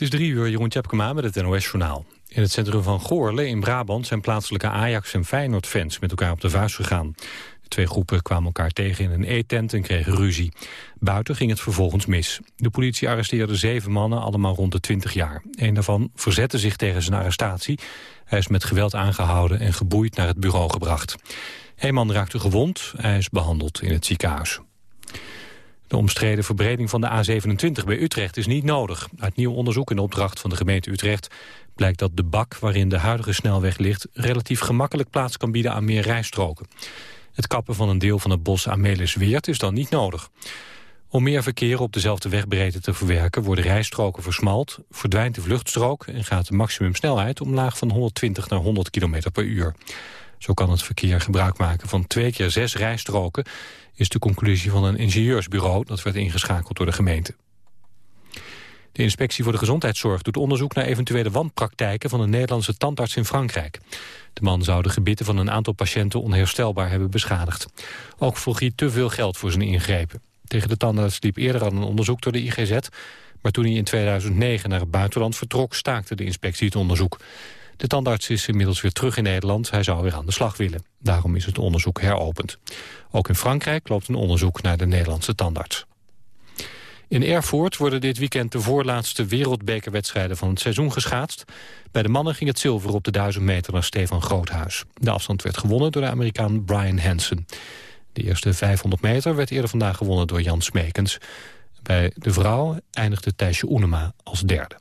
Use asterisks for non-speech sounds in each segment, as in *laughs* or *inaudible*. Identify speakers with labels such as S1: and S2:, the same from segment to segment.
S1: Het is drie uur, Jeroen Tjepkema met het NOS-journaal. In het centrum van Goorle in Brabant zijn plaatselijke Ajax- en Feyenoord-fans met elkaar op de vuist gegaan. De twee groepen kwamen elkaar tegen in een eetent en kregen ruzie. Buiten ging het vervolgens mis. De politie arresteerde zeven mannen, allemaal rond de 20 jaar. Een daarvan verzette zich tegen zijn arrestatie. Hij is met geweld aangehouden en geboeid naar het bureau gebracht. Een man raakte gewond, hij is behandeld in het ziekenhuis. De omstreden verbreding van de A27 bij Utrecht is niet nodig. Uit nieuw onderzoek in opdracht van de gemeente Utrecht blijkt dat de bak waarin de huidige snelweg ligt relatief gemakkelijk plaats kan bieden aan meer rijstroken. Het kappen van een deel van het bos Amelisweert is dan niet nodig. Om meer verkeer op dezelfde wegbreedte te verwerken worden rijstroken versmalt, verdwijnt de vluchtstrook en gaat de maximumsnelheid omlaag van 120 naar 100 km per uur. Zo kan het verkeer gebruik maken van twee keer zes rijstroken is de conclusie van een ingenieursbureau... dat werd ingeschakeld door de gemeente. De Inspectie voor de Gezondheidszorg doet onderzoek naar eventuele wanpraktijken van een Nederlandse tandarts in Frankrijk. De man zou de gebitten van een aantal patiënten onherstelbaar hebben beschadigd. Ook vroeg hij te veel geld voor zijn ingrepen. Tegen de tandarts liep eerder al een onderzoek door de IGZ, maar toen hij in 2009 naar het buitenland vertrok staakte de inspectie het onderzoek. De tandarts is inmiddels weer terug in Nederland. Hij zou weer aan de slag willen. Daarom is het onderzoek heropend. Ook in Frankrijk loopt een onderzoek naar de Nederlandse tandarts. In Erfurt worden dit weekend de voorlaatste wereldbekerwedstrijden van het seizoen geschaatst. Bij de mannen ging het zilver op de 1000 meter naar Stefan Groothuis. De afstand werd gewonnen door de Amerikaan Brian Hansen. De eerste 500 meter werd eerder vandaag gewonnen door Jan Smekens. Bij de vrouw eindigde Thijsje Oenema als derde.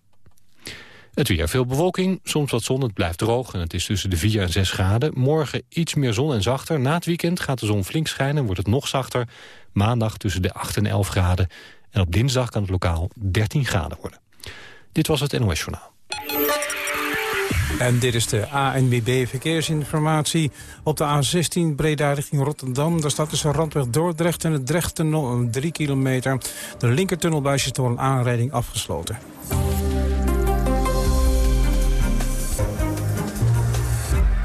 S1: Het weer veel bewolking, soms wat zon, het blijft droog... en het is tussen de 4 en 6 graden. Morgen iets meer zon en zachter. Na het weekend gaat de zon flink schijnen en wordt het nog zachter. Maandag tussen de 8 en 11 graden. En op dinsdag kan het lokaal 13 graden worden. Dit was het NOS Journaal.
S2: En dit is de ANWB Verkeersinformatie. Op de A16 Breda richting Rotterdam. Daar staat tussen Randweg Dordrecht en het Drechttunnel 3 kilometer. De linkertunnelbuis is door een aanrijding afgesloten.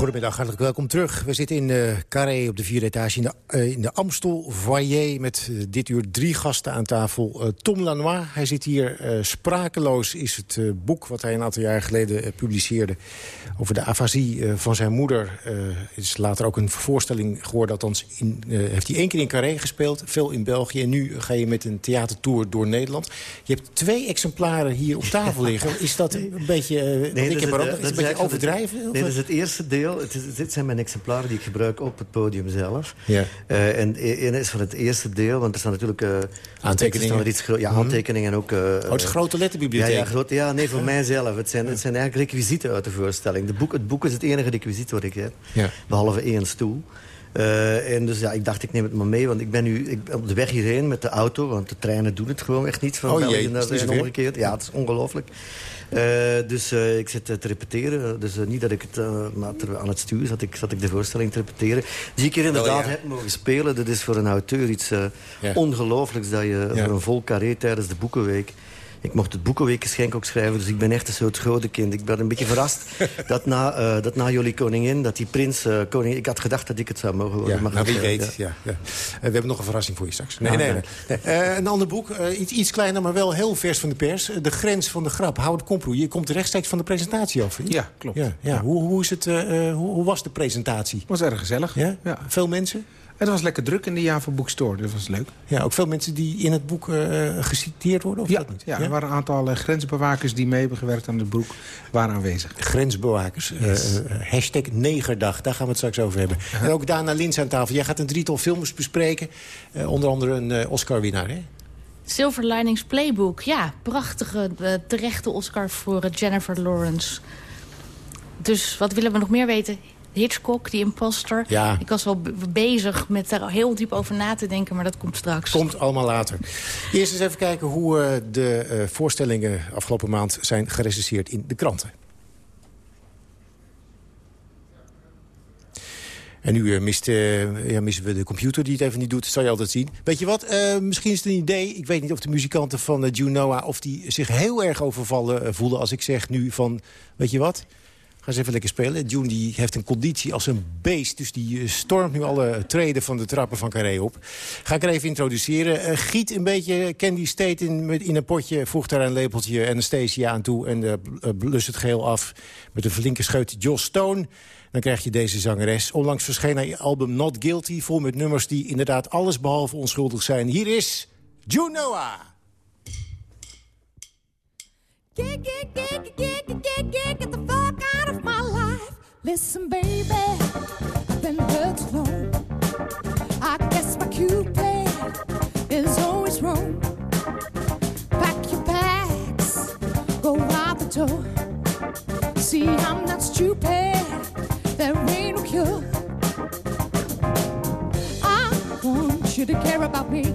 S3: Goedemiddag, hartelijk welkom terug. We zitten in de Carré op de vierde etage in de, uh, in de Amstel Voyer... met uh, dit uur drie gasten aan tafel. Uh, Tom Lanois, hij zit hier. Sprakeloos is het boek wat hij een aantal jaar geleden publiceerde... over de afasie van zijn moeder. Het is later ook een voorstelling geworden. Althans, in, heeft hij één keer in Carré gespeeld, veel in België. En nu ga je met een theatertour door Nederland. Je hebt twee exemplaren hier op tafel liggen. Is dat een *laughs* beetje...
S4: nee,
S3: ik heb
S4: het,
S3: is het een beetje overdrijven?
S4: Nee, dat is het eerste deel het dit zijn mijn exemplaren die ik gebruik op het podium zelf. Ja. Uh, en één is van het eerste deel, want er staan natuurlijk... Uh,
S3: aantekeningen?
S4: Er iets ja, mhm. aantekeningen en ook... Uh,
S3: oh, het is een grote letterbibliotheek?
S4: Ja, ja, groot, ja nee, voor *laughs* mijzelf. Het zijn, het zijn eigenlijk requisieten uit de voorstelling. De boek, het boek is het enige requisiet wat ik heb. Ja. Behalve één stoel. Uh, en dus ja, ik dacht, ik neem het maar mee. Want ik ben nu ik, op de weg hierheen met de auto. Want de treinen doen het gewoon echt niet. Van
S3: oh jee, naar
S4: omgekeerd. Ja, het is ongelooflijk. Uh, dus uh, ik zit te repeteren. Dus niet dat ik het aan het stuur zat ik, zat ik de voorstelling te repeteren. Die ik hier inderdaad heb mogen spelen. Dat is voor een auteur iets ongelooflijks. Dat je voor een vol carré tijdens de Boekenweek ik mocht het boekenweekgeschenk ook schrijven, dus ik ben echt een soort grote kind. Ik ben een beetje verrast *laughs* dat na, uh, dat na jullie koningin, dat die prins uh, koning... Ik had gedacht dat ik het zou mogen worden.
S3: Ja, maar nou, wie weet. Ja. ja. we hebben nog een verrassing voor je straks. Nee, nee, nee. Uh, een ander boek, iets, iets kleiner, maar wel heel vers van de pers. De grens van de grap. Houd Komproe. Je komt rechtstreeks van de presentatie af.
S2: Ja, klopt.
S3: Ja, ja. Hoe, hoe, is het, hoe, hoe, was de presentatie?
S2: was erg gezellig.
S3: Ja? Veel mensen?
S2: Het was lekker druk in de Java Boekstore, dat was leuk.
S3: Ja, ook veel mensen die in het boek uh, geciteerd worden? Of
S2: ja,
S3: dat niet?
S2: ja, er waren een aantal uh, grensbewakers die mee hebben gewerkt aan het boek, waren aanwezig.
S3: Grensbewakers. Yes. Uh, hashtag negerdag, daar gaan we het straks over hebben. -huh. En ook Dana Lins aan tafel. Jij gaat een drietal films bespreken. onder andere een Oscar-winnaar, hè?
S5: Silver Linings Playbook, ja. Prachtige, terechte Oscar voor Jennifer Lawrence. Dus wat willen we nog meer weten? Hitchcock, die imposter. Ja. Ik was wel bezig met daar heel diep over na te denken, maar dat komt straks.
S3: Komt allemaal later. Eerst eens even kijken hoe uh, de uh, voorstellingen afgelopen maand zijn gerecenseerd in de kranten. En nu uh, mist, ja, missen we de computer die het even niet doet. Dat zal je altijd zien. Weet je wat? misschien is het een idee. Ik weet niet of de muzikanten van Junoa... of die zich heel erg overvallen voelen als ik zeg nu van... Weet je wat?
S6: Ga eens even lekker spelen. June die heeft een conditie als een beest. Dus die stormt nu alle treden van de trappen van Carré op. Ga ik er even introduceren. giet een beetje Candy State in, in een potje. Voeg daar een lepeltje Anastasia aan toe. En uh, blus het geel af met een flinke scheut Joss Stone. Dan krijg je deze zangeres. Onlangs verscheen haar album Not Guilty. Vol met nummers die inderdaad alles behalve onschuldig zijn. Hier is get, get, get, get Listen, baby, I've been hurt long. I guess my cupid is always wrong. Pack your bags, go out the door. See, I'm not stupid. There ain't no cure. I want you to care about me.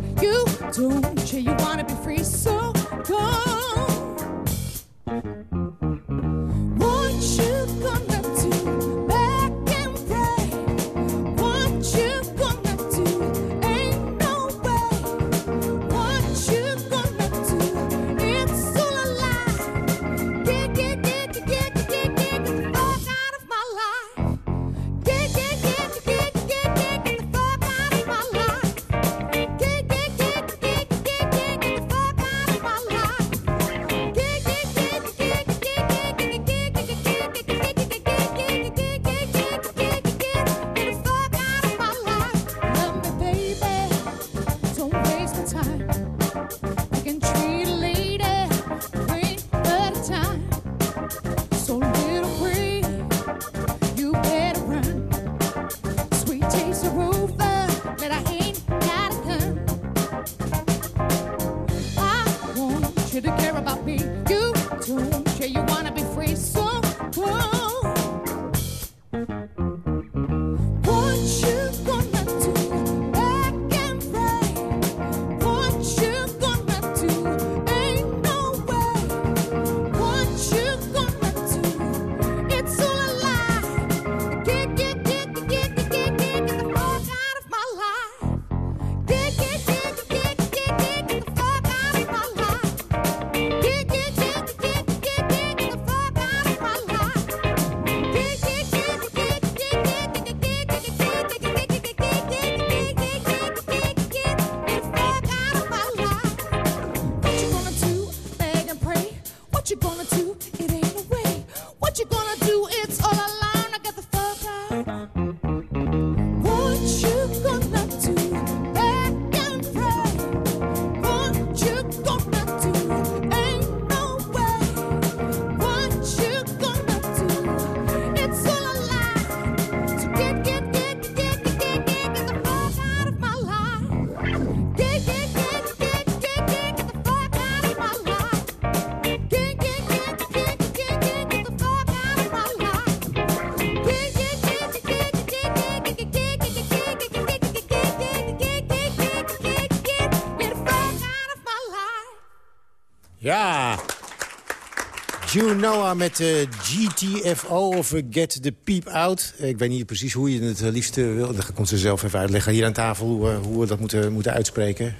S6: Junoa met uh, eh, GTFO of Get the Peep Out. Ik weet niet precies hoe je het liefst wil. Dat komt ze zelf even uitleggen hier aan tafel hoe, hoe we dat moeten, moeten uitspreken.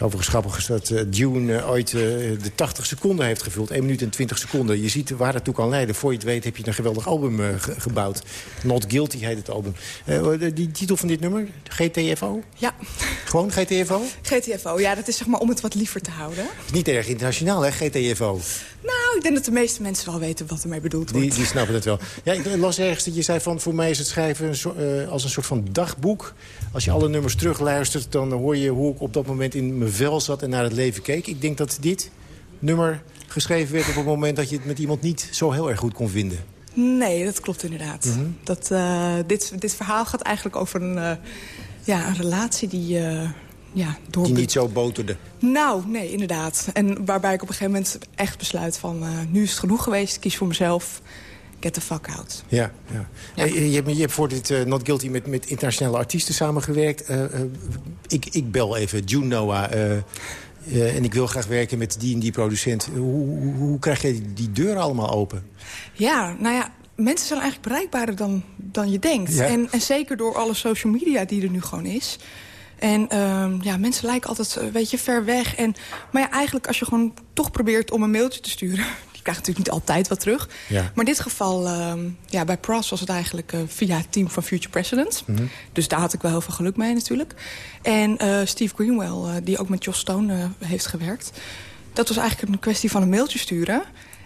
S6: Overigens grappig is dat uh, Dune ooit de 80 seconden heeft gevuld. 1 minuut en 20 seconden. Je ziet waar het toe kan leiden. Voor je het weet heb je een geweldig album gebouwd. Not Guilty heet het album. die titel van dit nummer, GTFO?
S7: Ja.
S6: Gewoon GTFO?
S7: GTFO, ja, dat is zeg maar om het wat liever te houden.
S6: Niet erg internationaal, hè, GTFO?
S7: Nou, ik denk dat de meeste mensen wel weten wat ermee bedoeld wordt.
S6: Die, die snappen het wel. Ja, ik las ergens dat je zei van... voor mij is het schrijven een, als een soort van dagboek. Als je alle nummers terugluistert... dan hoor je hoe ik op dat moment in mijn vel zat en naar het leven keek. Ik denk dat dit nummer geschreven werd op het moment... dat je het met iemand niet zo heel erg goed kon vinden.
S7: Nee, dat klopt inderdaad. Mhm. dat, uh, dit, dit verhaal gaat eigenlijk over een, uh, ja, een relatie die... Uh, ja, door...
S6: Die niet zo boterde.
S7: Nou, nee, inderdaad. En waarbij ik op een gegeven moment echt besluit van... nu is het genoeg geweest, kies voor mezelf get the fuck out.
S6: Ja, ja. ja. Je, je, hebt voor dit uh, Not Guilty met, met internationale artiesten samengewerkt. Uh, uh, ik, ik bel even June Noah. en ik wil graag werken met die en die producent. Hoe, hoe, hoe krijg je die deuren allemaal open?
S7: Ja, nou ja, mensen zijn eigenlijk bereikbaarder dan, dan je denkt. En, en zeker door alle social media die er nu gewoon is. En uh, ja, mensen lijken altijd een beetje ver weg. En, maar ja, eigenlijk als je gewoon toch probeert om een mailtje te sturen... je krijgt natuurlijk niet altijd wat terug. Maar in dit geval, ehm, ja, bij Pros was het eigenlijk via het team van Future President. Mhm. Dus daar had ik wel heel veel geluk mee natuurlijk. En Steve Greenwell, die ook met Joss Stone heeft gewerkt. Dat was eigenlijk een kwestie van een mailtje sturen...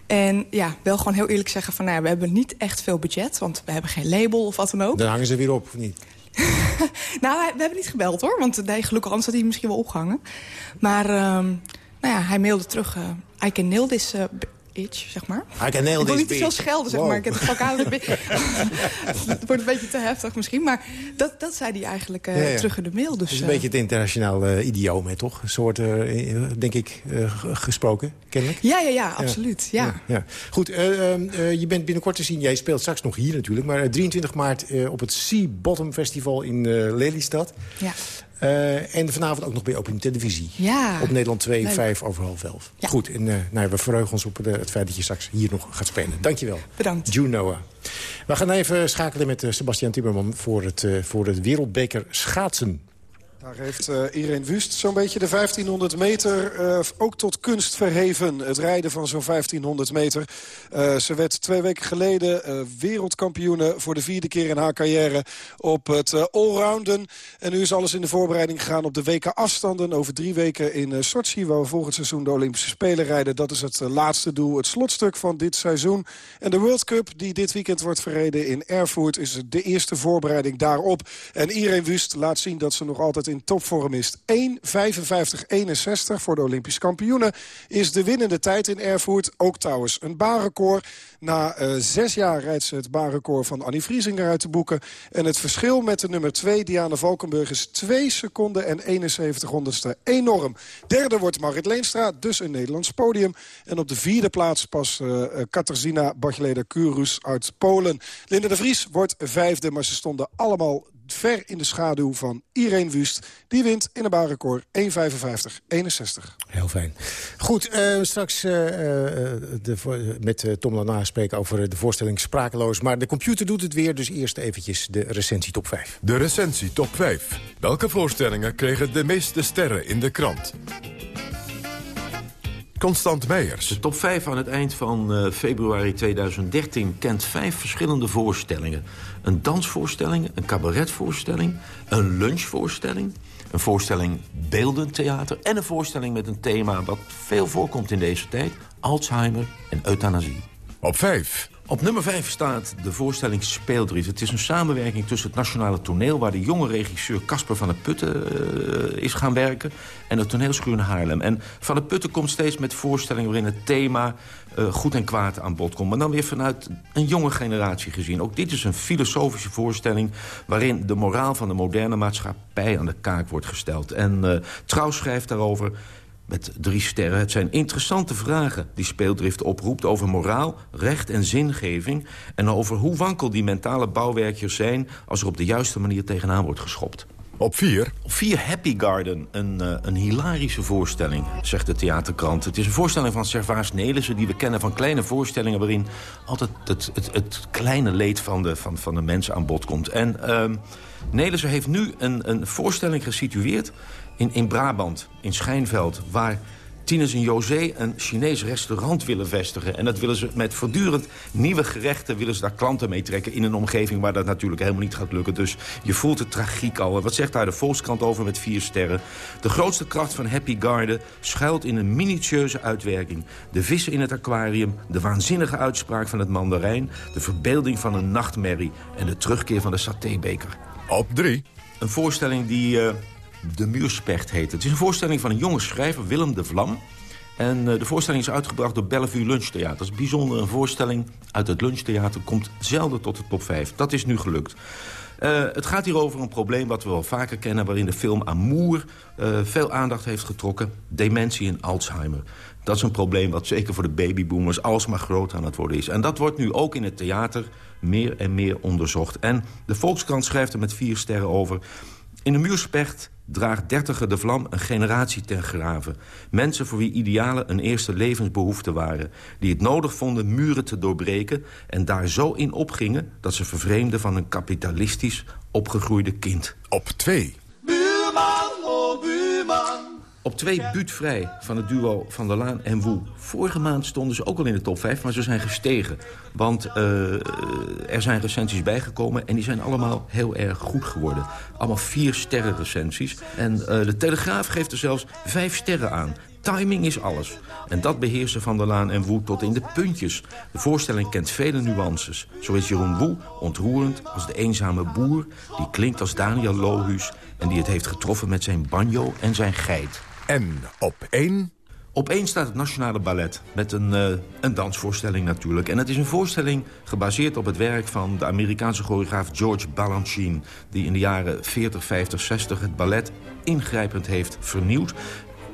S7: En ja, wel gewoon heel eerlijk zeggen van... Nou ja, we hebben niet echt veel budget, want we hebben geen label of wat dan ook.
S3: Dan hangen ze weer op, of niet? *laughs*
S7: nou, we hebben niet gebeld hoor, want nee, gelukkig anders had hij misschien wel opgehangen. Maar um, nou ja, hij mailde terug... Uh, I can nail this uh, itch, zeg maar.
S3: I can nail
S7: ik
S3: wil
S7: niet
S3: te
S7: veel schelden, zeg maar. Ik heb het aan. *laughs* *laughs* het wordt een beetje te heftig misschien. Maar dat, dat zei hij eigenlijk uh, terug in de mail. Dus,
S3: het is een uh, beetje het internationaal uh, idioom, hè, toch? Een soort, denk ik, gesproken, kennelijk.
S7: Ja, ja, ja, absoluut. Ja.
S3: ja, Goed, ehm, je bent binnenkort te zien. Jij speelt straks nog hier natuurlijk. Maar 23 maart op het Sea Bottom Festival in Lelystad.
S7: Ja.
S3: Uh, en vanavond ook nog bij Open Televisie.
S7: Ja.
S3: Op Nederland 2, Leuk. 5 over half 11.
S7: Ja.
S3: Goed, en uh, nou, we verheugen ons op de, het feit dat je straks hier nog gaat spelen. Dankjewel.
S7: Bedankt.
S3: June Noah. We gaan even schakelen met uh, Sebastian Timmerman voor het, voor het wereldbeker schaatsen.
S8: Daar heeft uh, Irene Wust zo'n beetje de 1500 meter uh, ook tot kunst verheven. Het rijden van zo'n 1500 meter. Uh, ze werd twee weken geleden wereldkampioene voor de vierde keer in haar carrière op het allrounden. En nu is alles in de voorbereiding gegaan op de weken afstanden. Over drie weken in Sochi, waar we volgend seizoen de Olympische Spelen rijden. Dat is het laatste doel, het slotstuk van dit seizoen. En de World Cup, die dit weekend wordt verreden in Erfurt... is de eerste voorbereiding daarop. En Irene Wust laat zien dat ze nog altijd in in topvorm is. 1.55.61 voor de Olympisch kampioenen is de winnende tijd in Erfurt. Ook trouwens een baanrecord. Na uh, zes jaar rijdt ze het baanrecord van Annie Vriesinger uit de boeken. En het verschil met de nummer 2, Diana Valkenburg, is 2 seconden en 71 honderdste. Enorm. Derde wordt Marit Leenstra, dus een Nederlands podium. En op de vierde plaats pas uh, Katarzyna Bachleda-Kurus uit Polen. Linda de Vries wordt vijfde, maar ze stonden allemaal ver in de schaduw van Irene Wust. Die wint in een baanrecord 1.55-61.
S3: Heel fijn. Goed, uh, straks uh, de, met Tom Lana spreken over de voorstelling Sprakeloos. Maar de computer doet het weer, dus eerst eventjes de recensie top 5.
S9: De recensie top 5. Welke voorstellingen kregen de meeste sterren in de krant? Constant Meijers.
S10: De top 5 aan het eind van uh, februari 2013 kent vijf verschillende voorstellingen. Een dansvoorstelling, een cabaretvoorstelling, een lunchvoorstelling... een voorstelling beeldentheater en een voorstelling met een thema... wat veel voorkomt in deze tijd, Alzheimer en euthanasie.
S9: Op 5.
S10: Op nummer 5 staat de voorstelling Speeldrift. Het is een samenwerking tussen het Nationale Toneel... waar de jonge regisseur Casper van der Putten uh, is gaan werken... en het toneelschuur in Haarlem. En Van der Putten komt steeds met voorstellingen... waarin het thema uh, goed en kwaad aan bod komt. Maar dan weer vanuit een jonge generatie gezien. Ook dit is een filosofische voorstelling... waarin de moraal van de moderne maatschappij aan de kaak wordt gesteld. En uh, Trouw schrijft daarover met drie sterren. Het zijn interessante vragen die speeldrift oproept... over moraal, recht en zingeving... en over hoe wankel die mentale bouwwerkjes zijn... als er op de juiste manier tegenaan wordt geschopt.
S9: Op vier?
S10: Op vier Happy Garden, een, uh, een hilarische voorstelling, zegt de theaterkrant. Het is een voorstelling van Servaas Nelissen... die we kennen van kleine voorstellingen... waarin altijd het, het, het kleine leed van de, van, van de mensen aan bod komt. En uh, Nelissen heeft nu een, een voorstelling gesitueerd in, in Brabant, in Schijnveld... waar Tines en José een Chinees restaurant willen vestigen. En dat willen ze met voortdurend nieuwe gerechten... willen ze daar klanten mee trekken in een omgeving... waar dat natuurlijk helemaal niet gaat lukken. Dus je voelt de tragiek al. wat zegt daar de Volkskrant over met vier sterren? De grootste kracht van Happy Garden schuilt in een minutieuze uitwerking. De vissen in het aquarium, de waanzinnige uitspraak van het mandarijn... de verbeelding van een nachtmerrie en de terugkeer van de satébeker.
S9: Op drie.
S10: Een voorstelling die... Uh, de Muurspecht heet. Het is een voorstelling van een jonge schrijver, Willem de Vlam. En uh, de voorstelling is uitgebracht door Bellevue Lunchtheater. Dat is bijzonder. Een voorstelling uit het Lunchtheater komt zelden tot de top 5. Dat is nu gelukt. Uh, het gaat hier over een probleem wat we wel vaker kennen... waarin de film Amour uh, veel aandacht heeft getrokken. Dementie en Alzheimer. Dat is een probleem wat zeker voor de babyboomers alsmaar groot aan het worden is. En dat wordt nu ook in het theater meer en meer onderzocht. En de Volkskrant schrijft er met vier sterren over... In de muurspecht draagt dertiger de vlam een generatie ten graven. Mensen voor wie idealen een eerste levensbehoefte waren. Die het nodig vonden muren te doorbreken en daar zo in opgingen... dat ze vervreemden van een kapitalistisch opgegroeide kind.
S9: Op twee.
S10: Op twee buutvrij van het duo Van der Laan en Woe. Vorige maand stonden ze ook al in de top 5, maar ze zijn gestegen. Want uh, er zijn recensies bijgekomen en die zijn allemaal heel erg goed geworden. Allemaal vier sterren recensies. En uh, de Telegraaf geeft er zelfs vijf sterren aan. Timing is alles. En dat beheersen Van der Laan en Woe tot in de puntjes. De voorstelling kent vele nuances. Zo is Jeroen Woe ontroerend als de eenzame boer... die klinkt als Daniel Lohuus... en die het heeft getroffen met zijn banjo en zijn geit.
S9: En op één...
S10: Op één staat het Nationale Ballet, met een, uh, een dansvoorstelling natuurlijk. En het is een voorstelling gebaseerd op het werk van de Amerikaanse choreograaf George Balanchine... die in de jaren 40, 50, 60 het ballet ingrijpend heeft vernieuwd.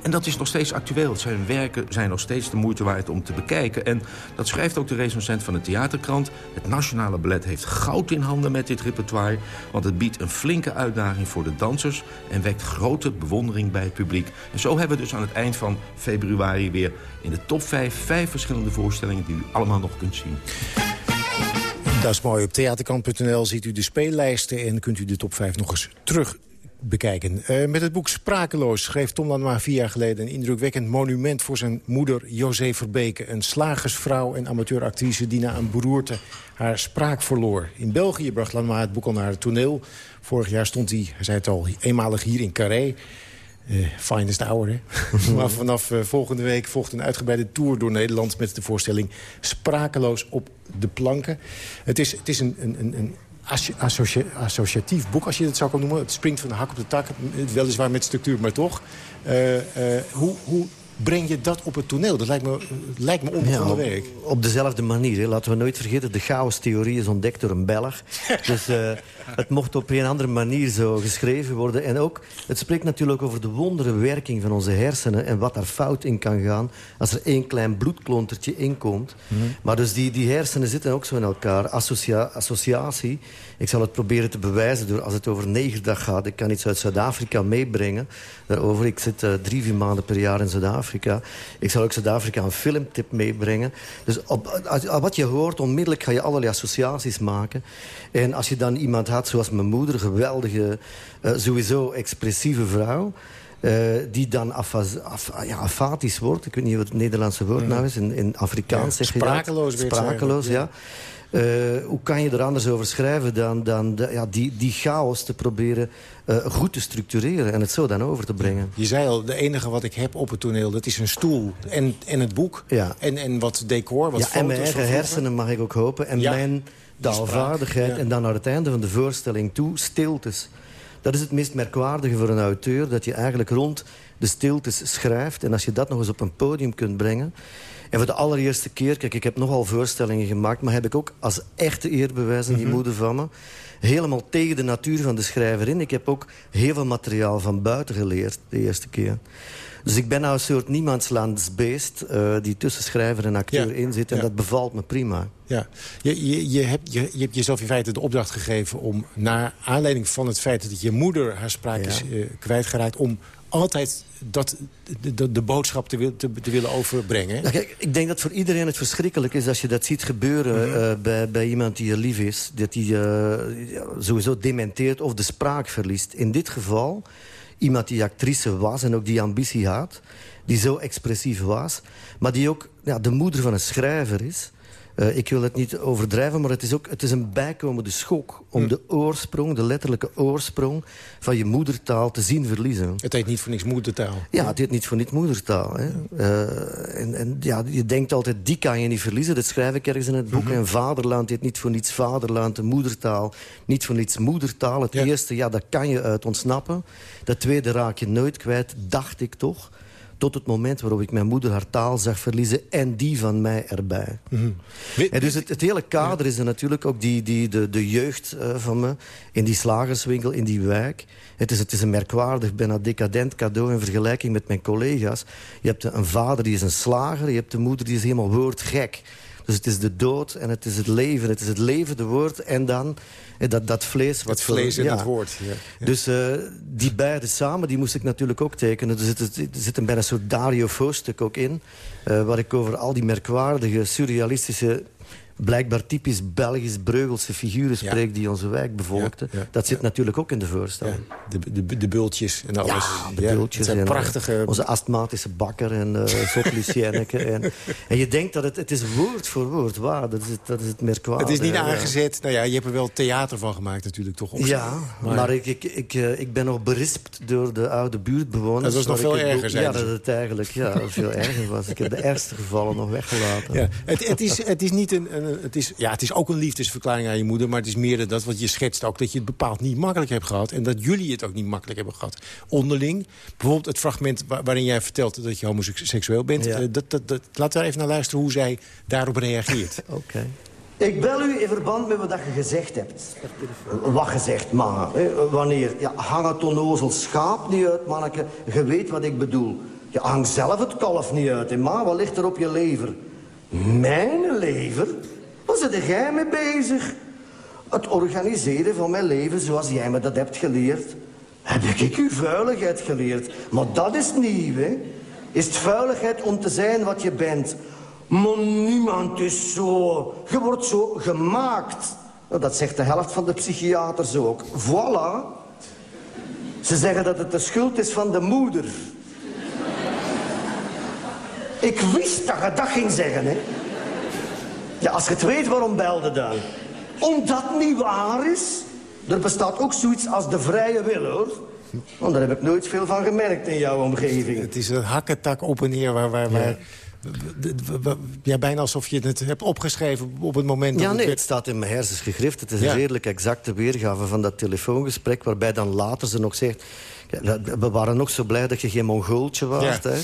S10: En dat is nog steeds actueel. Zijn werken zijn nog steeds de moeite waard om te bekijken. En dat schrijft ook de recensent van de theaterkrant. Het Nationale Ballet heeft goud in handen met dit repertoire... want het biedt een flinke uitdaging voor de dansers... en wekt grote bewondering bij het publiek. En zo hebben we dus aan het eind van februari weer in de top 5... vijf verschillende voorstellingen die u allemaal nog kunt zien.
S3: Dat is mooi. Op theaterkant.nl ziet u de speellijsten... en kunt u de top 5 nog eens terug bekijken. Uh, met het boek Sprakeloos schreef Tom Lanois vier jaar geleden... een indrukwekkend monument voor zijn moeder José Verbeke. Een slagersvrouw en amateuractrice die na een beroerte haar spraak verloor. In België bracht Lanois het boek al naar het toneel. Vorig jaar stond hij, hij zei het al, eenmalig hier in Carré. Uh, finest hour, hè? *laughs* maar vanaf uh, volgende week volgt een uitgebreide tour door Nederland... met de voorstelling Sprakeloos op de planken. Het is, het is een, een, een associatief boek, als je het zou kunnen noemen. Het springt van de hak op de tak, weliswaar met structuur, maar toch. Uh, uh, hoe, hoe breng je dat op het toneel? Dat lijkt me, lijkt me onbegonnen ja, werk.
S4: Op dezelfde manier. Hè. Laten we nooit vergeten, de chaos-theorie is ontdekt door een Belg. *laughs* dus uh, het mocht op een andere manier zo geschreven worden. En ook, het spreekt natuurlijk over de wondere werking van onze hersenen... en wat daar fout in kan gaan als er één klein bloedklontertje inkomt. Mm Maar dus die, die hersenen zitten ook zo in elkaar. Associa associatie. Ik zal het proberen te bewijzen door als het over negerdag gaat. Ik kan iets uit Zuid-Afrika meebrengen daarover. Ik zit uh, drie, vier maanden per jaar in Zuid-Afrika. Ik zal ook Zuid-Afrika een filmtip meebrengen. Dus op, als, wat je hoort, onmiddellijk ga je allerlei associaties maken. En als je dan iemand had, zoals mijn moeder, een geweldige, uh, sowieso expressieve vrouw... Uh, die dan afas, af, ja, afatisch wordt. Ik weet niet wat het Nederlandse woord nou is. In, in Afrikaans ja, zeg je
S3: Sprakeloos.
S4: Sprakeloos, ja. Uh, hoe kan je er anders over schrijven dan, dan de, ja, die, die chaos te proberen uh, goed te structureren en het zo dan over te brengen.
S3: Je zei al, de enige wat ik heb op het toneel, dat is een stoel en, en het boek. Ja. En, en wat decor, wat
S4: ja,
S3: foto's.
S4: En mijn eigen hersenen mag ik ook hopen. En ja. mijn taalvaardigheid. En dan naar het einde van de voorstelling toe, stiltes. Dat is het meest merkwaardige voor een auteur. Dat je eigenlijk rond de stiltes schrijft. En als je dat nog eens op een podium kunt brengen... En voor de allereerste keer, kijk, ik heb nogal voorstellingen gemaakt... maar heb ik ook als echte eerbewijs aan die mm moeder van me... helemaal tegen de natuur van de schrijver in. Ik heb ook heel veel materiaal van buiten geleerd de eerste keer. Dus ik ben nou een soort niemandslandsbeest... Uh, die tussen schrijver en acteur ja, in zit. En ja. dat bevalt me prima.
S3: Ja, je, je, je, hebt, je, je hebt jezelf in feite de opdracht gegeven... om naar aanleiding van het feit dat je moeder haar spraak ja. is uh, kwijtgeraakt... om altijd dat, de, de, boodschap te, te, te, willen overbrengen.
S4: Nou, kijk, ik denk dat voor iedereen het verschrikkelijk is als je dat ziet gebeuren mm -hmm. uh, bij, bij iemand die je lief is. Dat hij uh, sowieso dementeert of de spraak verliest. In dit geval, iemand die actrice was en ook die ambitie had. Die zo expressief was. Maar die ook ja, de moeder van een schrijver is. Uh, ik wil het niet overdrijven, maar het is ook het is een bijkomende schok... om hm. de oorsprong, de letterlijke oorsprong van je moedertaal te zien verliezen.
S3: Het heet niet voor niks moedertaal.
S4: Ja, het heet niet voor niks moedertaal. Hè. Uh, en, en ja, je denkt altijd, die kan je niet verliezen. Dat schrijf ik ergens in het boek. Mm -hmm. En vaderland heet niet voor niets vaderland, de moedertaal. Niet voor niets moedertaal. Het ja. eerste, ja, daar kan je uit ontsnappen. Dat tweede raak je nooit kwijt, dacht ik toch... Tot het moment waarop ik mijn moeder haar taal zag verliezen... en die van mij erbij. Mm -hmm. En dus het, het, hele kader is er natuurlijk ook die, die, de, de jeugd uh, van me... in die slagerswinkel, in die wijk. Het is, het is een merkwaardig, bijna decadent cadeau... in vergelijking met mijn collega's. Je hebt een vader die is een slager... je hebt de moeder die is helemaal woordgek. Dus het is de dood en het is het leven. Het is het levende woord en dan dat, dat vlees.
S3: Wat het vlees in ja. het woord. Ja.
S4: Ja. Dus uh, die beide samen, die moest ik natuurlijk ook tekenen. Er zit, er zit een bijna soort Dario Fo-stuk ook in. Uh, waar ik over al die merkwaardige, surrealistische blijkbaar typisch Belgisch Breugelse figuren spreekt... die onze wijk bevolkten. Dat zit natuurlijk ook in de voorstelling.
S3: De, de, de bultjes en alles.
S4: Ja, de bultjes. en, prachtige... Onze astmatische bakker en uh, Lucienneke. *laughs* en, en je denkt dat het, het is woord voor woord waar. Dat is, dat is het merkwaardige.
S3: Het is niet aangezet. Nou ja, je hebt er wel theater van gemaakt natuurlijk, toch?
S4: Ja, maar, ik, ik, ik, ik ben nog berispt door de oude buurtbewoners.
S3: Dat was nog veel erger,
S4: Ja, dat het eigenlijk ja, veel erger was. Ik heb de ergste gevallen nog weggelaten.
S3: Ja, het, het, is, het is niet een, een, het is, ja, het is ook een liefdesverklaring aan je moeder... maar het is meer dat wat je schetst ook... dat je het bepaald niet makkelijk hebt gehad... en dat jullie het ook niet makkelijk hebben gehad. Onderling, bijvoorbeeld het fragment waarin jij vertelt... dat je homoseksueel bent. Ja. Uh, dat, dat, dat, laten we even naar luisteren hoe zij daarop reageert. *laughs*
S4: Oké.
S11: Ik bel u in verband met wat je gezegd hebt. Wat gezegd, man. Wanneer? Ja, hang het onnozel schaap niet uit, manneke. Je weet wat ik bedoel. Je hangt zelf het kalf niet uit. En ma, wat ligt er op je lever? Mijn lever? Zit jij mee bezig? Het organiseren van mijn leven zoals jij me dat hebt geleerd. Heb ik u vuiligheid geleerd. Maar dat is nieuw, hè? Is het vuiligheid om te zijn wat je bent? Maar niemand is zo. Je wordt zo gemaakt. Nou, dat zegt de helft van de psychiaters ook. Voilà. Ze zeggen dat het de schuld is van de moeder. Ik wist dat je dat ging zeggen, hè. Ja, als je het weet, waarom belde dan? Omdat het niet waar is. Er bestaat ook zoiets als de vrije wil, hoor. Want daar heb ik nooit veel van gemerkt in jouw omgeving.
S3: Het is een hakketak op en neer waar... waar, waar... Ja. bijna alsof je het hebt opgeschreven op het moment...
S4: Ja,
S3: dat
S4: nee, het, staat in mijn hersens gegrift. Het is een redelijk exacte weergave van dat telefoongesprek... waarbij dan later ze nog zegt... We waren nog zo blij dat je geen Mongooltje was. Hè?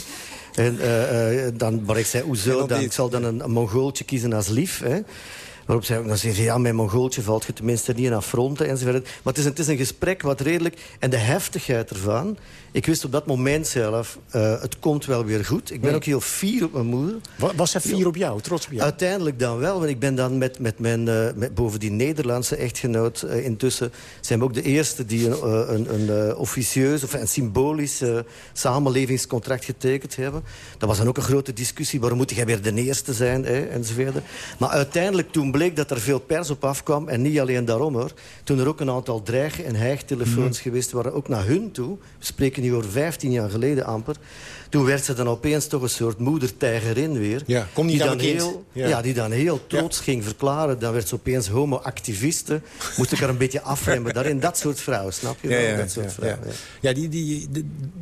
S4: En, uh, dan, maar ik zei, hoezo? Dan, ik zal dan een, een Mongooltje kiezen als lief. Hè? Waarop zij ook dan zeggen, ja, mijn Mongooltje valt je tenminste niet in affronten enzovoort. Maar het is, het is een gesprek wat redelijk... En de heftigheid ervan ik wist op dat moment zelf, uh, het komt wel weer goed. Ik ben ook heel fier op mijn moeder.
S3: Was zij fier op jou, trots op jou?
S4: Uiteindelijk dan wel, want ik ben dan met, met mijn, uh, met, boven die Nederlandse echtgenoot... Uh, intussen zijn we ook de eerste die een, een, een officieus of een symbolisch samenlevingscontract getekend hebben. Dat was dan ook een grote discussie. Waarom moet jij weer de eerste zijn, hè, enzovoort. Maar uiteindelijk toen bleek dat er veel pers op afkwam. En niet alleen daarom, hoor. Toen er ook een aantal dreig- en hijgtelefoons mm. geweest waren, ook naar hun toe. We spreken nu over 15 jaar geleden amper. Toen werd ze dan opeens toch een soort moedertijgerin weer.
S3: Ja, kom niet
S4: die
S3: dan
S4: heel, ja. die dan heel trots ging verklaren. Dan werd ze opeens homo-activiste. Moest ik haar een beetje afremmen. Daarin dat soort vrouwen, snap je?
S3: Ja, ja,
S4: dat soort vrouwen,
S3: ja. die, die,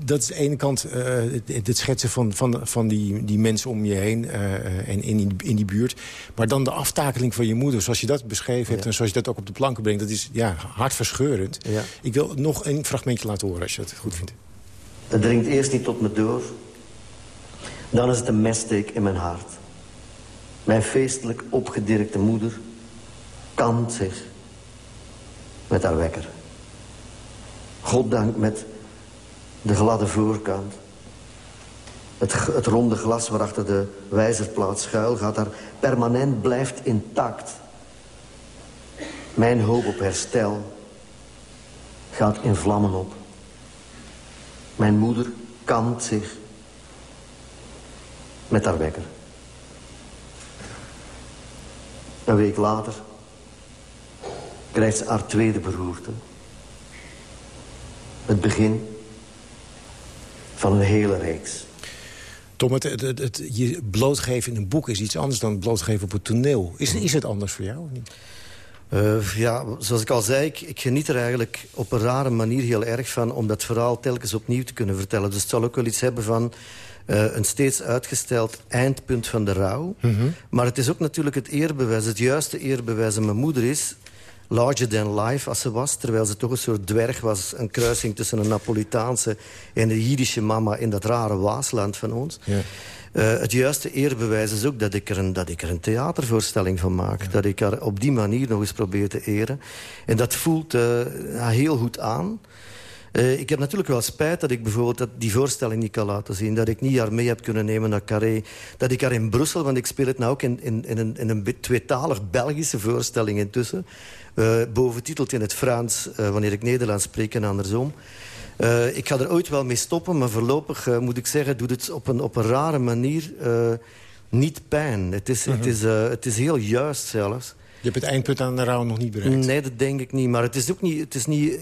S3: dat is de ene kant uh, het, het, schetsen van, van, van die, die mensen om je heen uh, en in die, in die buurt. Maar dan de aftakeling van je moeder, zoals je dat beschreven hebt... en zoals je dat ook op de planken brengt, dat is ja, hartverscheurend. Ik wil nog een fragmentje laten horen, als je dat goed vindt.
S11: Het dringt eerst niet tot me door. Dan is het een messteek in mijn hart. Mijn feestelijk opgedirkte moeder kant zich met haar wekker. Goddank met de gladde voorkant. Het, het ronde glas waarachter de wijzerplaat schuil gaat... daar permanent blijft intact. Mijn hoop op herstel gaat in vlammen op. Mijn moeder kant zich met haar wekker. Een week later krijgt ze haar tweede beroerte. Het begin van een hele reeks.
S3: Tom, het, het, je blootgeven in een boek is iets anders dan blootgeven op het toneel. Is, is het anders voor jou? Of niet?
S4: Uh, ja, zoals ik al zei, ik, ik, geniet er eigenlijk op een rare manier heel erg van... om dat verhaal telkens opnieuw te kunnen vertellen. Dus het zal ook wel iets hebben van uh, een steeds uitgesteld eindpunt van de rouw. Mm -hmm. Maar het is ook natuurlijk het eerbewijs, het juiste eerbewijs. En mijn moeder is larger than life als ze was... terwijl ze toch een soort dwerg was. Een kruising tussen een Napolitaanse en een Jiddische mama... in dat rare waasland van ons. Ja. Uh, het juiste eerbewijs is ook dat ik er een, dat ik er een theatervoorstelling van maak. Ja. Dat ik haar op die manier nog eens probeer te eren. En dat voelt uh, heel goed aan. Uh, ik heb natuurlijk wel spijt dat ik bijvoorbeeld dat die voorstelling niet kan laten zien. Dat ik niet haar mee heb kunnen nemen naar Carré. Dat ik haar in Brussel, want ik speel het nou ook in, in, in, een, in een tweetalig Belgische voorstelling intussen. Uh, boventiteld in het Frans, uh, wanneer ik Nederlands spreek en andersom. Uh, ik ga er ooit wel mee stoppen, maar voorlopig moet ik zeggen... doet het op een, op een rare manier niet pijn. Het is, het, mhm. is, het is heel juist zelfs.
S3: Je hebt het eindpunt aan de rouw nog niet bereikt?
S4: Nee, dat denk ik niet. Maar het is ook niet... Het is niet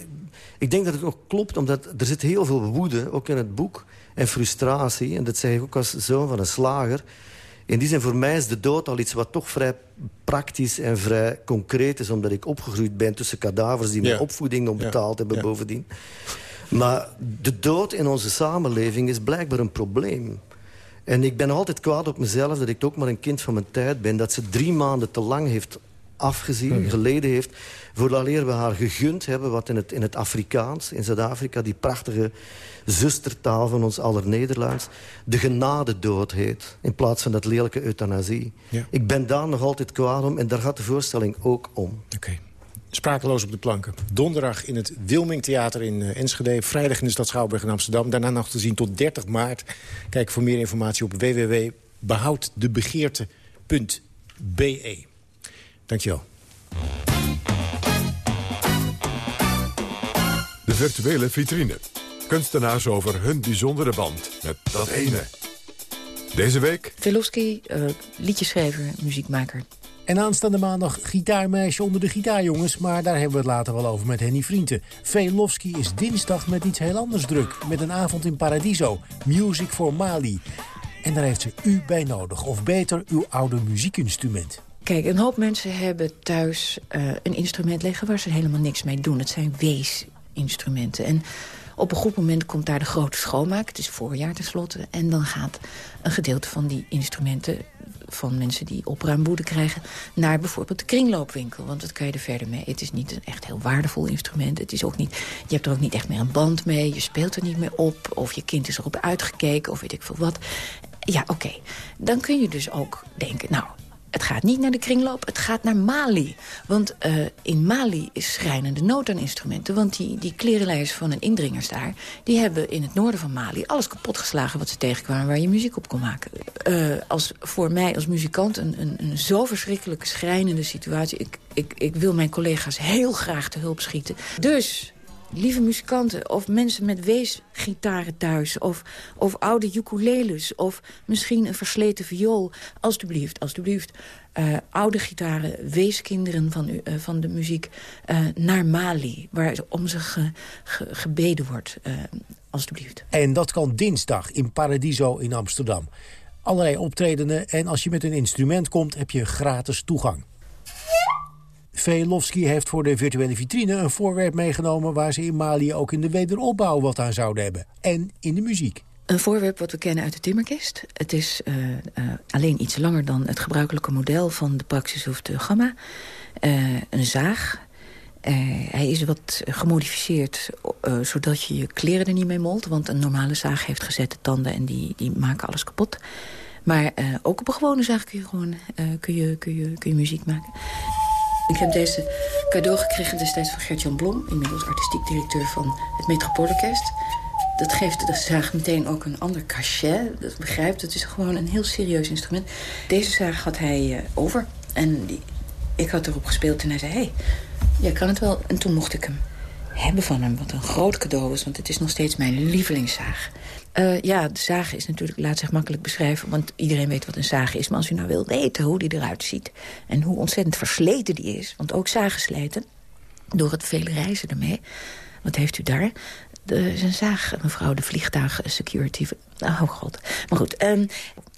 S4: ik denk dat het ook klopt, omdat er zit heel veel woede, ook in het boek, en frustratie. En dat zeg ik ook als zoon van een slager. In die zin, voor mij is de dood al iets wat toch vrij praktisch en vrij concreet is... omdat ik opgegroeid ben tussen kadavers die mijn opvoeding nog betaald hebben bovendien. Maar de dood in onze samenleving is blijkbaar een probleem. En ik ben altijd kwaad op mezelf dat ik ook maar een kind van mijn tijd ben... dat ze drie maanden te lang heeft afgezien, mhm. geleden heeft... vooraleer we haar gegund hebben wat in het, in het Afrikaans, in Zuid-Afrika... die prachtige zustertaal van ons aller Nederlands... de genadedood heet, in plaats van dat lelijke euthanasie. Ik ben daar nog altijd kwaad om en daar gaat de voorstelling ook om.
S3: Oké. Sprakeloos op de planken. Donderdag in het Wilming Theater in uh, Enschede. Vrijdag in de stad Schouwburg in Amsterdam. Daarna nog te zien tot 30 maart. Kijk voor meer informatie op www.behouddebegeerte.be. Dankjewel.
S9: De virtuele vitrine. Kunstenaars over hun bijzondere band met dat ene. Deze week...
S12: Velofsky, uh, liedjeschrijver, muziekmaker.
S3: En aanstaande maandag gitaarmeisje onder de gitaarjongens... maar daar hebben we het later wel over met Henny Vrienden. Velofsky is dinsdag met iets heel anders druk. Met een avond in Paradiso. Music for Mali. En daar heeft ze u bij nodig. Of beter, uw oude muziekinstrument.
S12: Kijk, een hoop mensen hebben thuis uh, een instrument liggen... waar ze helemaal niks mee doen. Het zijn weesinstrumenten. En op een goed moment komt daar de grote schoonmaak. Het is voorjaar tenslotte. En dan gaat een gedeelte van die instrumenten van mensen die opruimboede krijgen... naar bijvoorbeeld de kringloopwinkel. Want wat kan je er verder mee? Het is niet een echt heel waardevol instrument. Het is ook niet, je hebt er ook niet echt meer een band mee. Je speelt er niet meer op. Of je kind is erop uitgekeken. Of weet ik veel wat. Ja, oké. Dan kun je dus ook denken... nou, het gaat niet naar de kringloop, het gaat naar Mali. Want uh, in Mali is schrijnende nood aan instrumenten. Want die, die van een indringers daar... die hebben in het noorden van Mali alles kapotgeslagen wat ze tegenkwamen... waar je muziek op kon maken. Uh, als, voor mij als muzikant een, een, een zo verschrikkelijke schrijnende situatie. Ik, ik, ik wil mijn collega's heel graag te hulp schieten. Dus lieve muzikanten of mensen met weesgitaren thuis... of, of oude ukuleles of misschien een versleten viool. Alsjeblieft, alsjeblieft. Uh, oude gitaren, weeskinderen van, uh, van de muziek uh, naar Mali... waar om ze ge, ge, gebeden wordt, alsjeblieft.
S3: En dat kan dinsdag in Paradiso in Amsterdam. Allerlei optredenen en als je met een instrument komt... heb je gratis toegang. Velofsky heeft voor de virtuele vitrine een voorwerp meegenomen... waar ze in Mali ook in de wederopbouw wat aan zouden hebben. En in de muziek.
S12: Een voorwerp wat we kennen uit de timmerkist. Het is uh, uh, alleen iets langer dan het gebruikelijke model van de Praxis of de Gamma. Uh, een zaag. hij is wat gemodificeerd zodat je je kleren er niet mee molt. Want een normale zaag heeft gezette tanden en die, die maken alles kapot. Maar ook op een gewone zaag kun je gewoon kun je, kun je, kun je muziek maken. Ik heb deze cadeau gekregen destijds van Gert-Jan Blom... inmiddels artistiek directeur van het Metropoolorkest. Dat geeft de zaag meteen ook een ander cachet. Dat begrijpt, het is gewoon een heel serieus instrument. Deze zaag had hij uh, over. En die, ik had erop gespeeld en hij zei... hé, hey, jij kan het wel. En toen mocht ik hem hebben van hem. Wat een groot cadeau is, want het is nog steeds mijn lievelingszaag. Uh, ja, de zaag is natuurlijk, laat zich makkelijk beschrijven... want iedereen weet wat een zaag is. Maar als u nou wil weten hoe die eruit ziet... en hoe ontzettend versleten die is... want ook zagen slijten, door het vele reizen ermee... wat heeft u daar? De, een zaag, mevrouw, de vliegtuig security... Oh god. Maar goed, um,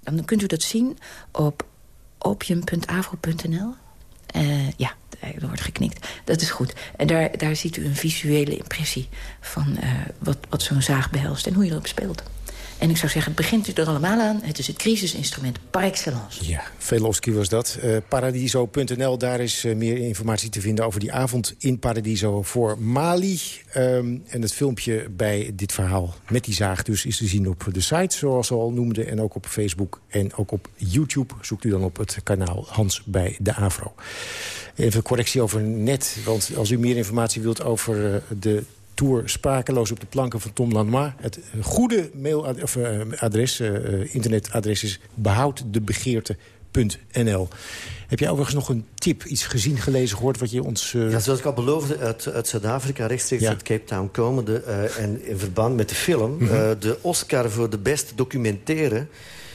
S12: dan kunt u dat zien op opium.avro.nl. Uh, ja, er wordt geknikt. Dat is goed. En daar, daar ziet u een visuele impressie van uh, wat, wat zo'n zaag behelst en hoe je erop speelt. En ik zou zeggen, het begint u er allemaal aan. Het is het crisisinstrument par excellence.
S3: Ja, Velofsky was dat. Uh, Paradiso.nl, daar is uh, meer informatie te vinden over die avond in Paradiso voor Mali. Um, en het filmpje bij dit verhaal met die zaag dus is te zien op de site, zoals we al noemden. En ook op Facebook en ook op YouTube. Zoekt u dan op het kanaal Hans bij de Avro. Even correctie over net, want als u meer informatie wilt over uh, de tour Sprakeloos op de planken van Tom Lanois. Het goede mailadres, uh, uh, internetadres is behouddebegeerte.nl. Heb jij overigens nog een tip, iets gezien, gelezen, gehoord... wat je ons...
S4: Uh... Ja, zoals ik al beloofde, uit, uit Zuid-Afrika rechtstreeks ja. uit Cape Town komende... en in verband met de film, mm -hmm. de Oscar voor de beste documentaire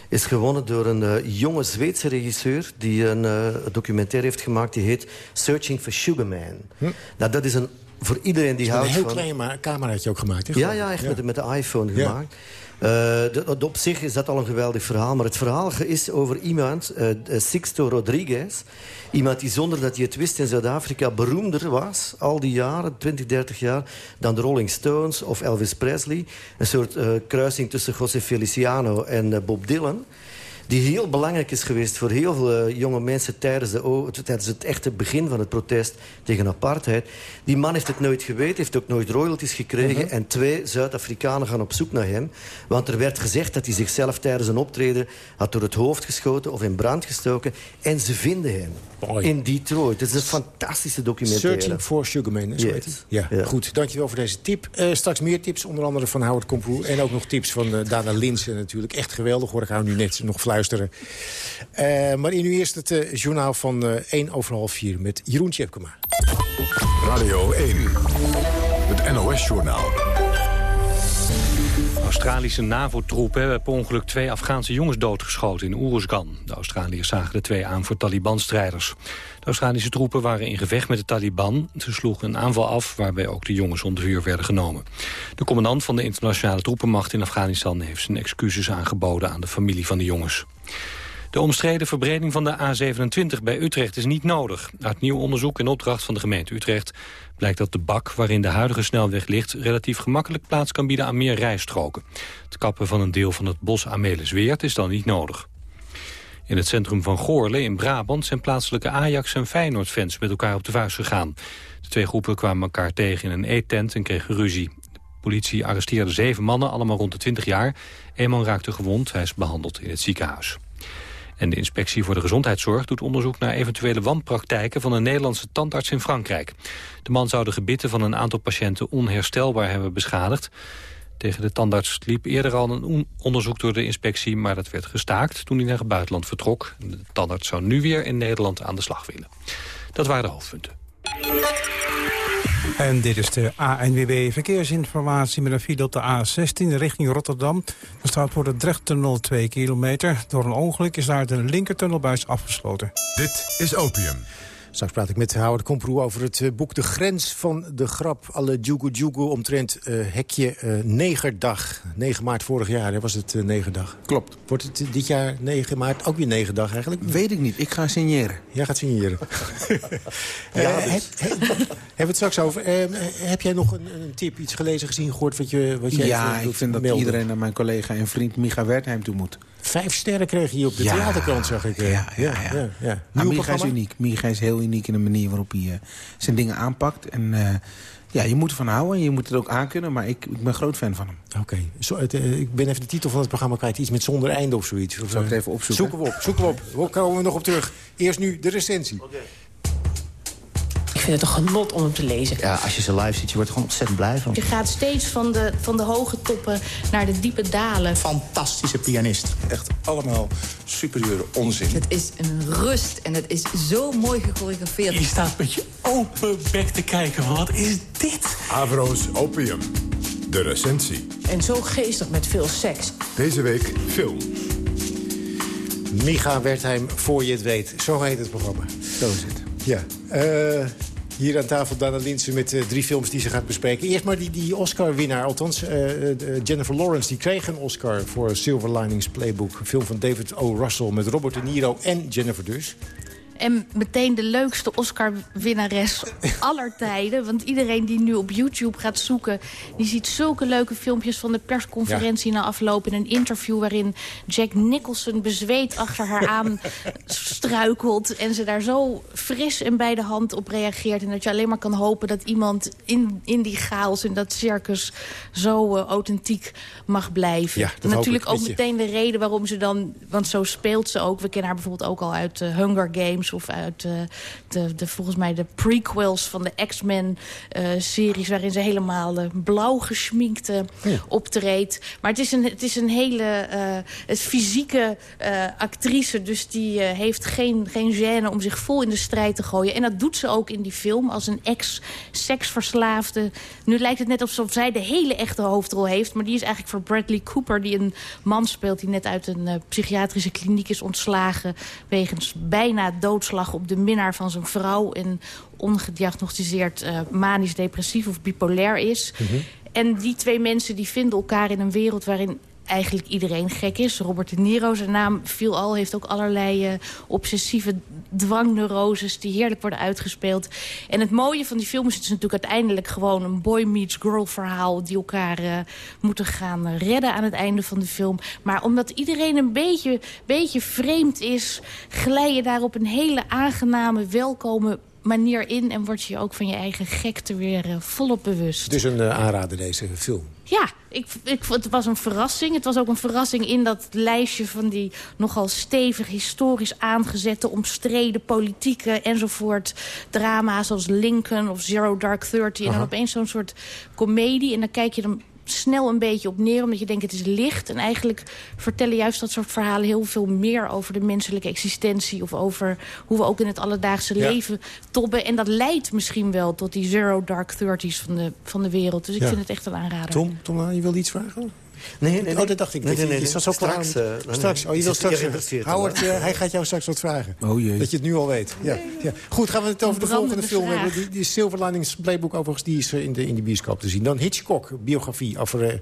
S4: is gewonnen door een uh, jonge Zweedse regisseur... die een uh, documentaire heeft gemaakt, die heet Searching for Sugar Man. Hm. Nou, dat is een, voor iedereen die houdt
S3: van... Een heel klein cameraatje ook gemaakt, hè?
S4: Ja, ja, echt Met, met de iPhone gemaakt. Uh, op zich is dat al een geweldig verhaal. Maar het verhaal is over iemand, uh, Sixto Rodriguez. Iemand die zonder dat hij het wist in Zuid-Afrika beroemder was... al die jaren, 20, 30 jaar, dan de Rolling Stones of Elvis Presley. Een soort uh, kruising tussen José Feliciano en Bob Dylan die heel belangrijk is geweest voor heel veel eh, jonge mensen... Tijdens, de, tijdens het echte begin van het protest tegen apartheid. Die man heeft het nooit geweten, heeft ook nooit royalties gekregen... Mhm. en twee Zuid-Afrikanen gaan op zoek naar hem. Want er werd gezegd dat hij zichzelf tijdens een optreden... had door het hoofd geschoten of in brand gestoken. En ze vinden hem in Detroit. Het is een fantastische documentaire.
S3: Searching for Sugarman, yes. ja, ja, goed. Dankjewel voor deze tip. Uh, straks meer tips, onder andere van Howard Komproe. En ook nog tips van uh, Dana Linsen natuurlijk. Echt geweldig hoor, ik hou nu net nog fluisteren. Uh, maar nu eerst het journaal van 1 over half 4 met Jeroen Tjepkema.
S9: Radio 1, het NOS-journaal.
S1: Australische NAVO-troepen hebben per ongeluk twee Afghaanse jongens doodgeschoten in Uruzgan. De Australiërs zagen de twee aan voor Taliban-strijders. De Australische troepen waren in gevecht met de Taliban. Ze sloegen een aanval af waarbij ook de jongens onder vuur werden genomen. De commandant van de internationale troepenmacht in Afghanistan heeft zijn excuses aangeboden aan de familie van de jongens. De omstreden verbreding van de A27 bij Utrecht is niet nodig. Uit nieuw onderzoek in opdracht van de gemeente Utrecht blijkt dat de bak waarin de huidige snelweg ligt... relatief gemakkelijk plaats kan bieden aan meer rijstroken. Het kappen van een deel van het bos Amelisweert is dan niet nodig. In het centrum van Goorle in Brabant zijn plaatselijke Ajax- en Feyenoord-fans met elkaar op de vuist gegaan. De twee groepen kwamen elkaar tegen in een eetent en kregen ruzie. De politie arresteerde zeven mannen, allemaal rond de 20 jaar. Een man raakte gewond, hij is behandeld in het ziekenhuis. En de Inspectie voor de Gezondheidszorg doet onderzoek naar eventuele wanpraktijken van een Nederlandse tandarts in Frankrijk. De man zou de gebitten van een aantal patiënten onherstelbaar hebben beschadigd. Tegen de tandarts liep eerder al een onderzoek door de inspectie... maar dat werd gestaakt toen hij naar het buitenland vertrok. De tandarts zou nu weer in Nederland aan de slag willen. Dat waren de hoofdpunten.
S2: En dit is de ANWB Verkeersinformatie met een file op de A16 richting Rotterdam. Er staat voor de Drechttunnel 2 kilometer. Door een ongeluk is daar de linkertunnelbuis afgesloten.
S9: Dit is Opium.
S3: Straks praat ik met Howard Komproe over het eh, boek De Grens van de Grap. Alle Jugu Jugu omtrent uh, hekje uh, Negerdag. 9 maart vorig jaar was het uh, Negerdag.
S13: Klopt.
S3: Wordt het dit jaar 9 maart ook weer Negerdag eigenlijk?
S13: Weet ik niet. Ik ga signeren.
S3: Jij gaat signeren. *laughs* ja, dus. Hebben we het straks over. heb jij nog een, een, tip, iets gelezen, gezien, gehoord wat, je, wat jij
S13: Ja, ik vind dat iedereen naar mijn collega en vriend Micha Wertheim toe moet.
S3: Vijf sterren kreeg je op de ja, theaterkant, zag ik.
S13: Ja, ja, ja. ja, ja. Micha is uniek. Micha is heel uniek in de manier waarop hij uh, zijn dingen aanpakt. En uh, ja, je moet ervan houden en je moet het ook aankunnen. Maar ik, ik ben groot fan van hem.
S3: Oké. Okay. Uh, ik ben even de titel van het programma kwijt. Iets met zonder einde of zoiets. Of,
S13: Zal ik het even opzoeken?
S3: Zoeken we op. Zoeken we op. Waar komen we nog op terug? Eerst nu de recensie. Okay
S14: vind het een genot om hem te lezen.
S15: Ja, als je ze live ziet, je wordt er gewoon ontzettend blij van.
S5: Je gaat steeds van de, van de hoge toppen naar de diepe dalen.
S15: Fantastische pianist.
S16: Echt allemaal superieure onzin.
S14: Het is een rust en het is zo mooi gechoreografeerd.
S17: Je staat met je open bek te kijken. Wat is dit?
S9: Avro's Opium. De recensie.
S14: En zo geestig met veel seks.
S9: Deze week film.
S3: Micha Wertheim, voor je het weet. Zo heet het programma.
S13: Zo is het.
S3: Ja. Uh, hier aan tafel Dana Linsen met uh, drie films die ze gaat bespreken. Eerst maar die, die Oscar-winnaar, althans uh, Jennifer Lawrence... die kreeg een Oscar voor Silver Linings Playbook. Film van David O. Russell met Robert De Niro en Jennifer dus.
S5: En meteen de leukste Oscar-winnares aller tijden. Want iedereen die nu op YouTube gaat zoeken... die ziet zulke leuke filmpjes van de persconferentie na afloop... in een interview waarin Jack Nicholson bezweet achter haar aan struikelt... en ze daar zo fris en bij de hand op reageert. En dat je alleen maar kan hopen dat iemand in, in die chaos... in dat circus zo uh, authentiek mag blijven.
S3: Ja,
S5: en natuurlijk ook meteen de reden waarom ze dan... want zo speelt ze ook. We kennen haar bijvoorbeeld ook al uit uh, Hunger Games Of uit de, de, volgens mij de prequels van de X-Men-series... waarin ze helemaal blauw geschminkt optreedt. Maar het is een, het is een hele het fysieke actrice... dus die heeft geen, geen gêne om zich vol in de strijd te gooien. En dat doet ze ook in die film als een ex-seksverslaafde. Nu lijkt het net alsof zij de hele echte hoofdrol heeft... maar die is eigenlijk voor Bradley Cooper... die een man speelt die net uit een psychiatrische kliniek is ontslagen... wegens bijna doodslag op de minnaar van zijn vrouw... en ongediagnosticeerd uh, manisch-depressief of bipolair is... Mhm. En die twee mensen die vinden elkaar in een wereld waarin eigenlijk iedereen gek is. Robert De Niro, zijn naam viel al, heeft ook allerlei uh, obsessieve dwangneuroses... die heerlijk worden uitgespeeld. En het mooie van die film is het is natuurlijk uiteindelijk gewoon... een boy meets girl verhaal die elkaar uh, moeten gaan redden aan het einde van de film. Maar omdat iedereen een beetje, beetje vreemd is... glij je daar op een hele aangename, welkome manier in... en word je ook van je eigen gekte weer uh, volop bewust.
S3: Dus een aanrader deze film?
S5: Ja, ik, ik, het was een verrassing. Het was ook een verrassing in dat lijstje van die nogal stevig historisch aangezette, omstreden politieke enzovoort drama's zoals Lincoln of Zero Dark Thirty. En dan opeens zo'n soort komedie. En dan kijk je dan snel een beetje op neer, omdat je denkt het is licht. En eigenlijk vertellen juist dat soort verhalen heel veel meer over de menselijke existentie. Of over hoe we ook in het alledaagse leven tobben. En dat leidt misschien wel tot die zero dark thirties van de, van de wereld. Dus ik vind het echt een aanrader.
S3: Tom, Tom je wilde iets vragen?
S4: Nee, nee,
S3: Oh, dat dacht ik.
S4: Nee, nee, nee.
S3: straks, uh, straks. Oh, je wil straks... Howard, uh, hij gaat jou straks wat vragen.
S13: Oh jee.
S3: Dat je het nu al weet. Ja. ja. Goed, gaan we het over de volgende film hebben. Die, die Silver Linings Playbook overigens, die is in de, in de bioscoop te zien. Dan Hitchcock, biografie over... Uh,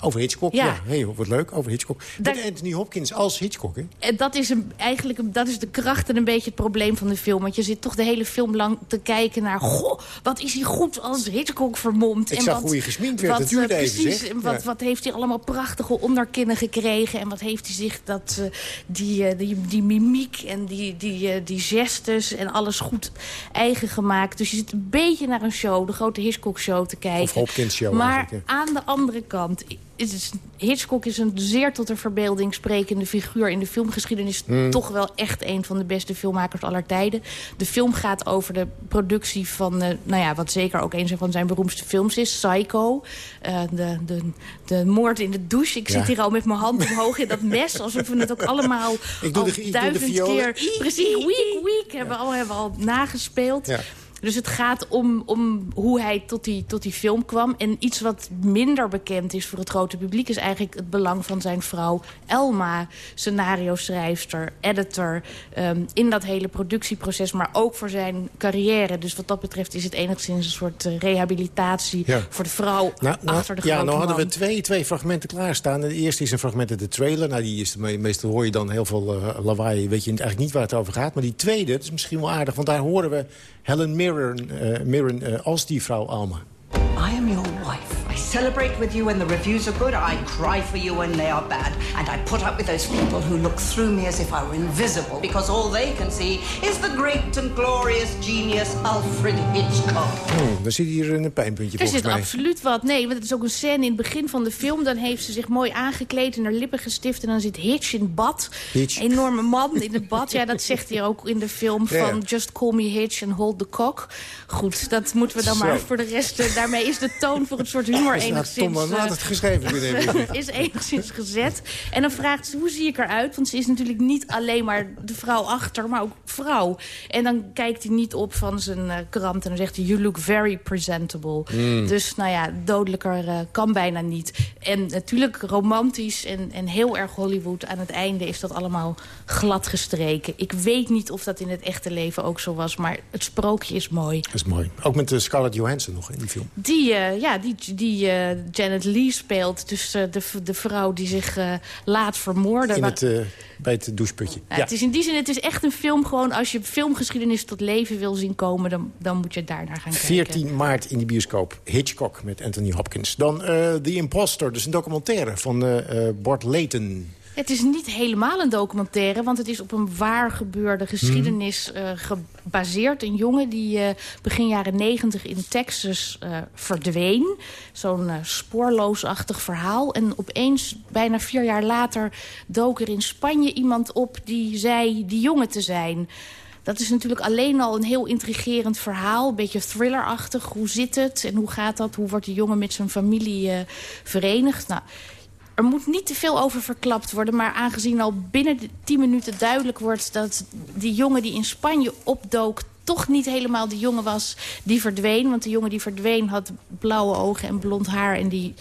S3: over Hitchcock, ja. ja. Hey, wat leuk, over Hitchcock. Met Anthony Hopkins als Hitchcock, hè?
S5: En dat is een, eigenlijk een, dat is de kracht en een beetje het probleem van de film. Want je zit toch de hele film lang te kijken naar... Goh, wat is hij goed als Hitchcock vermomd.
S3: Ik
S5: en
S3: zag
S5: wat,
S3: hoe hij gesminkt werd,
S5: wat,
S3: dat
S5: precies,
S3: even,
S5: Wat, wat heeft hij allemaal prachtige onderkinnen gekregen. En wat heeft hij zich dat, uh, die, uh, die, die mimiek en die, die, uh, die gestes en alles goed eigen gemaakt. Dus je zit een beetje naar een show, de grote Hitchcock-show te kijken.
S3: Of Hopkins show.
S5: Maar aan de andere kant is Hitchcock is een zeer tot de verbeelding sprekende figuur in de filmgeschiedenis. Mm. Toch wel echt een van de beste filmmakers aller tijden. De film gaat over de productie van, uh, nou ja, wat zeker ook een van zijn beroemdste films is, Psycho. Uh, de, de, de moord in de douche. Ik ja. zit hier al met mijn hand omhoog in dat mes, alsof we het ook allemaal
S3: ik doe
S5: al
S3: de,
S5: duizend keer... Precies, week, week hebben, we al, hebben we al nagespeeld.
S3: Ja.
S5: Dus het gaat om, om hoe hij tot die, tot die film kwam. En iets wat minder bekend is voor het grote publiek... is eigenlijk het belang van zijn vrouw Elma. Scenario-schrijfster, editor. Um, in dat hele productieproces, maar ook voor zijn carrière. Dus wat dat betreft is het enigszins een soort uh, rehabilitatie...
S3: Ja.
S5: voor de vrouw
S3: nou, nou,
S5: achter de
S3: Ja,
S5: grote
S3: nou hadden
S5: man.
S3: we twee, twee fragmenten klaarstaan. De eerste is een fragment uit de trailer. Nou, die is, meestal hoor je dan heel veel uh, lawaai. Weet je eigenlijk niet waar het over gaat. Maar die tweede, dat is misschien wel aardig. Want daar horen we Helen Mirren, uh, Mirren uh, als die vrouw Alma.
S18: I am your wife. I celebrate with you when the reviews are good. I cry for you when they are bad. And I put up with those people who look through me as if I were invisible because all they can see is the great and glorious genius Alfred Hitchcock.
S3: Hmm, zit hier een pijnpuntje
S5: Er
S3: volgens
S5: zit
S3: mij.
S5: absoluut wat. Nee, want het is ook een scène in het begin van de film. Dan heeft ze zich mooi aangekleed en haar lippen gestift. En dan zit Hitch in het bad.
S3: Hitch.
S5: Enorme man in het bad. Ja, dat zegt hij ook in de film
S3: Ja.
S5: van Just Call Me Hitch and Hold the Cock. Goed, dat moeten we dan
S3: Zo.
S5: maar voor de rest... eh, daarmee is de toon voor het soort humor enigszins...
S3: Tom, laat
S5: eh,
S3: het geschreven *laughs*
S5: is enigszins gezet. En dan vraagt ze, hoe zie ik eruit? Want ze is natuurlijk niet alleen maar de vrouw achter, maar ook vrouw. En dan kijkt hij niet op van zijn eh, krant en dan zegt hij... you look very presentable.
S3: Mm.
S5: Dus nou ja, dodelijker eh, kan bijna niet. En natuurlijk romantisch en, en heel erg Hollywood. Aan het einde is dat allemaal glad gestreken. Ik weet niet of dat in het echte leven ook zo was, maar het sprookje is mooi.
S3: Dat is mooi. Ook met uh, Scarlett Johansson nog in die film.
S5: Die, uh, ja, die, die uh, Janet Lee speelt. Dus uh, de, de vrouw die zich laat vermoorden.
S3: In het, bij het doucheputje.
S5: Ja, Het is in die zin, het is echt een film gewoon... als je filmgeschiedenis tot leven wil zien komen... dan, dan moet je daar naar gaan
S3: 14
S5: kijken.
S3: maart in de bioscoop. Hitchcock met Anthony Hopkins. Dan The Imposter, dus een documentaire van Bart Layton.
S5: Het is niet helemaal een documentaire, want het is op een waar gebeurde geschiedenis uh, gebaseerd. Een jongen die uh, begin jaren negentig in Texas uh, verdween. Zo'n spoorloosachtig verhaal. En opeens, bijna vier jaar later, dook er in Spanje iemand op die zei die jongen te zijn. Dat is natuurlijk alleen al een heel intrigerend verhaal. Een beetje thrillerachtig. Hoe zit het en hoe gaat dat? Hoe wordt de jongen met zijn familie verenigd? Nou, er moet niet te veel over verklapt worden. Maar aangezien al binnen de 10 minuten duidelijk wordt... dat die jongen die in Spanje opdook toch niet helemaal de jongen was die verdween. Want de jongen die verdween had blauwe ogen en blond haar... en die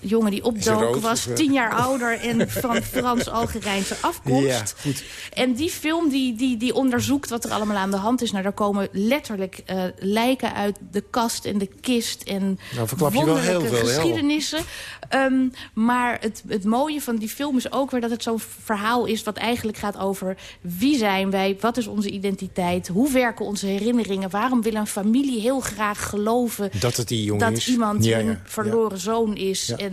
S5: jongen die opdook was eh? tien jaar *laughs* ouder en van Frans-Algerijnse afkomst. Ja, goed. En die film die, die, die onderzoekt wat er allemaal aan de hand is. Nou, daar komen letterlijk uh, lijken uit de kast en de kist en
S6: nou, verklap je wel heel veel,
S5: geschiedenissen. Um, maar het, het mooie van die film is ook weer dat het zo'n verhaal is... wat eigenlijk gaat over wie zijn wij, wat is onze identiteit... hoe werken onze herinneringen, waarom wil een familie heel graag geloven...
S6: dat, het die jongen
S5: dat iemand een verloren zoon is... En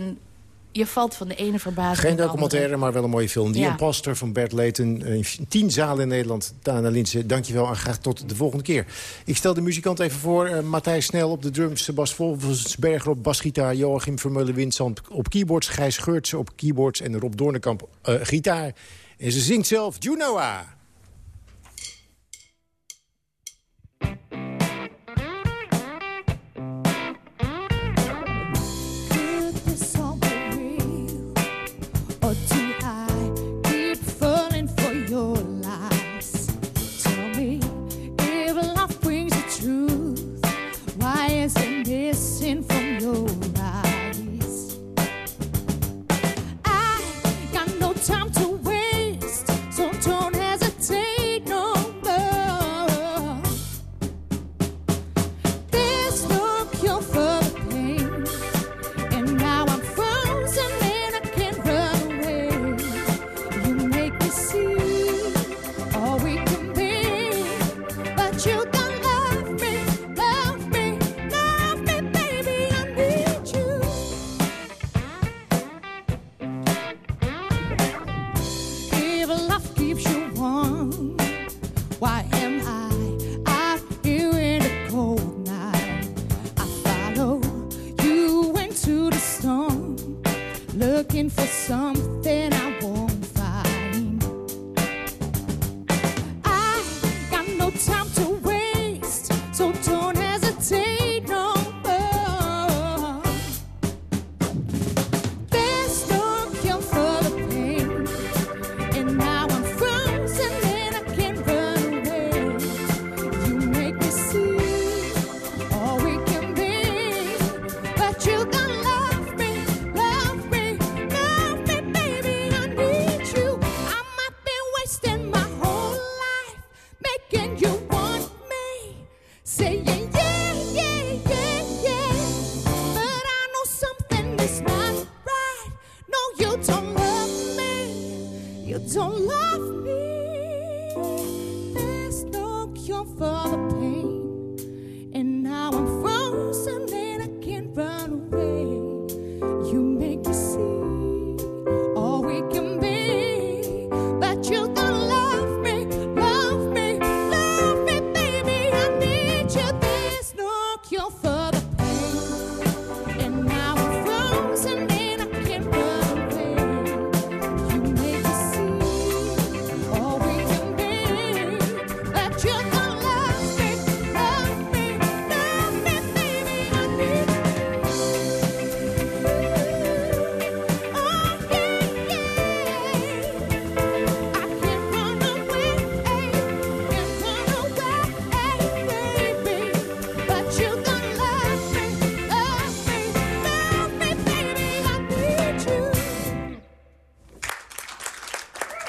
S5: je valt van de ene verbazing
S6: Geen documentaire, maar wel een mooie film. Die ja. Imposter van Bert Leten. Tien zalen in Nederland. Dana Linse, dankjewel en graag tot de volgende keer. Ik stel de muzikant even voor. Uh, Matthijs Snel op de drums, Bas Volvensberger op basgitaar... Joachim Vermeulen-Winsand op keyboards... Gijs Geurtsen op keyboards en Rob Doornekamp uh, gitaar. En ze zingt zelf Junoa.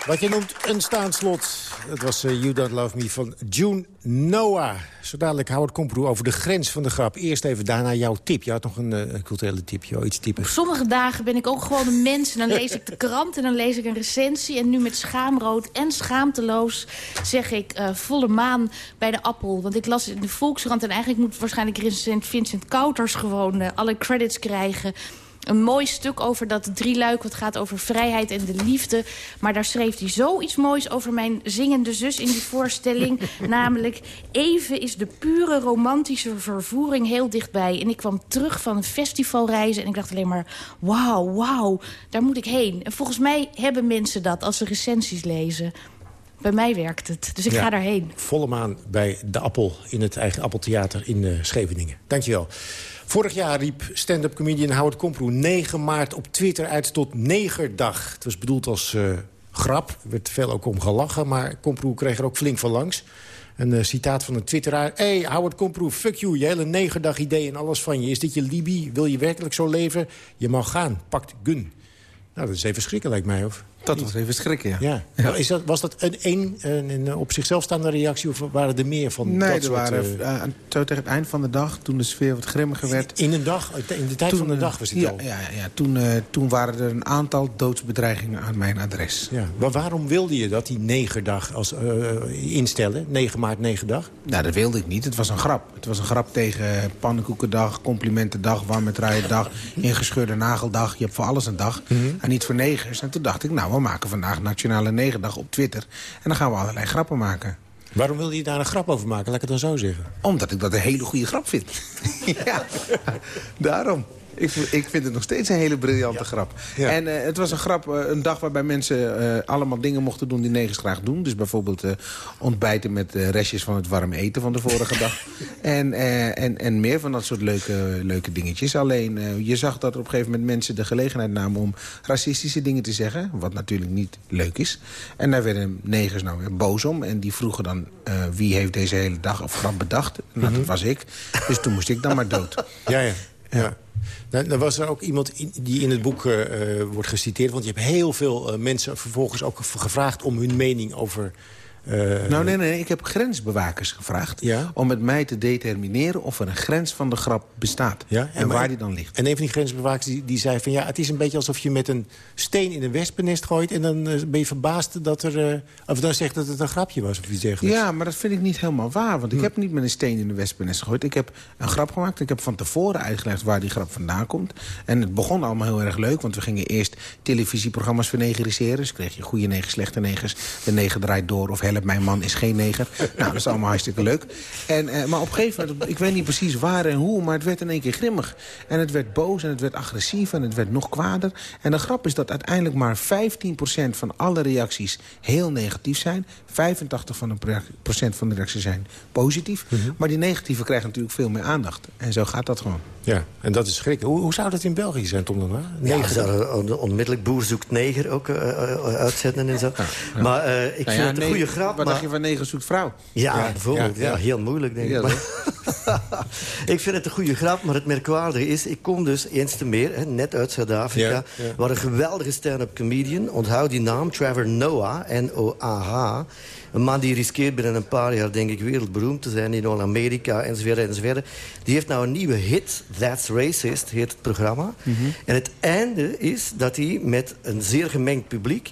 S6: Wat je noemt een staanslot. Dat was uh, You Don't Love Me van June Noah. Zo dadelijk Howard Komproe over de grens van de grap. Eerst even daarna jouw tip. Je had nog een uh, culturele tip, joh, iets typen.
S5: Op sommige dagen ben ik ook gewoon een mens. En dan lees ik de krant en dan lees ik een recensie. En nu met schaamrood en schaamteloos zeg ik uh, volle maan bij de appel. Want ik las in de Volkskrant en eigenlijk moet waarschijnlijk recensent Vincent Kouters gewoon alle credits krijgen een mooi stuk over dat drieluik. Wat gaat over vrijheid en de liefde. Maar daar schreef hij zoiets moois over mijn zingende zus in die voorstelling. *laughs* namelijk, even is de pure romantische vervoering heel dichtbij. En ik kwam terug van een festivalreizen en ik dacht alleen maar... wauw, wauw, daar moet ik heen. En volgens mij hebben mensen dat als ze recensies lezen. Bij mij werkt het. Dus ik ga daarheen.
S3: Volle maan bij De Appel in het eigen Appeltheater in uh, Scheveningen. Dankjewel. Vorig jaar riep stand-up comedian Howard Komproe 9 maart op Twitter uit tot negerdag. Het was bedoeld als uh, grap. Er werd veel ook om gelachen, maar Komproe kreeg er ook flink van langs. Een uh, citaat van een twitteraar. Hey, Howard Komproe, fuck you, je hele negerdag idee en alles van je. Is dit je Libi? Wil je werkelijk zo leven? Je mag gaan, pakt gun. Nou, dat is even schrikken, lijkt mij, of?
S13: Dat was even schrikken, ja.
S3: ja. Is dat, was dat een, een, een, op zichzelf staande reactie of waren er meer van
S13: nee,
S3: dat
S13: er waren uh, zo tegen het eind van de dag, toen de sfeer wat grimmiger werd...
S3: In, een dag? In de tijd van de dag was het
S13: ja,
S3: al?
S13: Ja, ja toen, uh, toen waren er een aantal doodsbedreigingen aan mijn adres.
S3: Ja. Maar waarom wilde je dat, die negerdag, als, uh, instellen? 9 maart, negendag?
S13: Nou, dat wilde ik niet. Het was een grap. Het was een grap tegen pannenkoekendag, complimentendag, warme dag, *laughs* ingescheurde nageldag. Je hebt voor alles een dag. Mm -hmm. En niet voor negers. En toen dacht ik, nou, we maken vandaag Nationale Negendag op Twitter. En dan gaan we allerlei grappen maken.
S3: Waarom wilde je daar een grap over maken? Laat ik het dan zo zeggen.
S13: Omdat ik dat een hele goede grap vind. *laughs* ja, daarom. Ik, ik vind het nog steeds een hele briljante grap. Ja. En uh, het was een grap, uh, een dag waarbij mensen uh, allemaal dingen mochten doen die negers graag doen. Dus bijvoorbeeld ontbijten met restjes van het warm eten van de vorige dag. *laughs* En, en, en meer van dat soort leuke, leuke dingetjes. Alleen, je zag dat er op een gegeven moment mensen de gelegenheid namen om racistische dingen te zeggen. Wat natuurlijk niet leuk is. En daar werden negers nou weer boos om. En die vroegen dan, wie heeft deze hele dag of grap bedacht? Nou, dat was ik. Dus toen moest ik dan maar dood.
S3: ja. ja. ja. Nou, was er ook iemand die in het boek uh, wordt geciteerd. Want je hebt heel veel uh, mensen vervolgens ook gevraagd om hun mening over...
S13: Uh, nou, nee, nee, ik heb grensbewakers gevraagd...
S3: Ja?
S13: om met mij te determineren of er een grens van de grap bestaat.
S3: Ja?
S13: En, en waar die dan ligt.
S3: En een van die grensbewakers die, die zei van... ja, het is een beetje alsof je met een steen in een wespennest gooit... en dan uh, ben je verbaasd dat er... Uh, of dan zegt dat het een grapje was of iets dergelijks.
S13: Ja, maar dat vind ik niet helemaal waar. Want ik hm. heb niet met een steen in een wespennest gegooid. Ik heb een grap gemaakt. Ik heb van tevoren uitgelegd waar die grap vandaan komt. En het begon allemaal heel erg leuk. Want we gingen eerst televisieprogramma's vernegeriseren. Dus kreeg je goede negers, slechte negers. De neger draait door of mijn man is geen neger. nou, dat is allemaal hartstikke leuk. En, uh, maar op een gegeven moment, ik weet niet precies waar en hoe... maar het werd in één keer grimmig. En het werd boos en het werd agressief en het werd nog kwader. En de grap is dat uiteindelijk maar 15% van alle reacties heel negatief zijn. 85% van de, procent van de reacties zijn positief. Mm -hmm. Maar die negatieve krijgen natuurlijk veel meer aandacht. En zo gaat dat gewoon.
S3: Ja, en dat is schrikken. Hoe, hoe zou dat in België zijn, Tom? Dan,
S4: ja, zouden onmiddellijk boer zoekt neger ook uh, uitzetten en zo. Ja, ja. Maar uh, ik
S13: nou
S4: vind het een goede grap.
S13: Wat
S4: maar...
S13: dacht je van neger zoekt vrouw?
S4: Ja, ja bijvoorbeeld. Ja, heel moeilijk, denk ik. *laughs* ik vind het een goede grap, maar het merkwaardige is... ik kom dus eens te meer, hè, net uit Zuid-Afrika... waar een geweldige stand-up comedian... onthoud die naam, Trevor Noah, N-O-A-H... Een man die riskeert binnen een paar jaar, denk ik, wereldberoemd te zijn... in Amerika, enzovoort, enzovoort. Die heeft nou een nieuwe hit, That's Racist, heet het programma. Mm -hmm. En het einde is dat hij met een zeer gemengd publiek...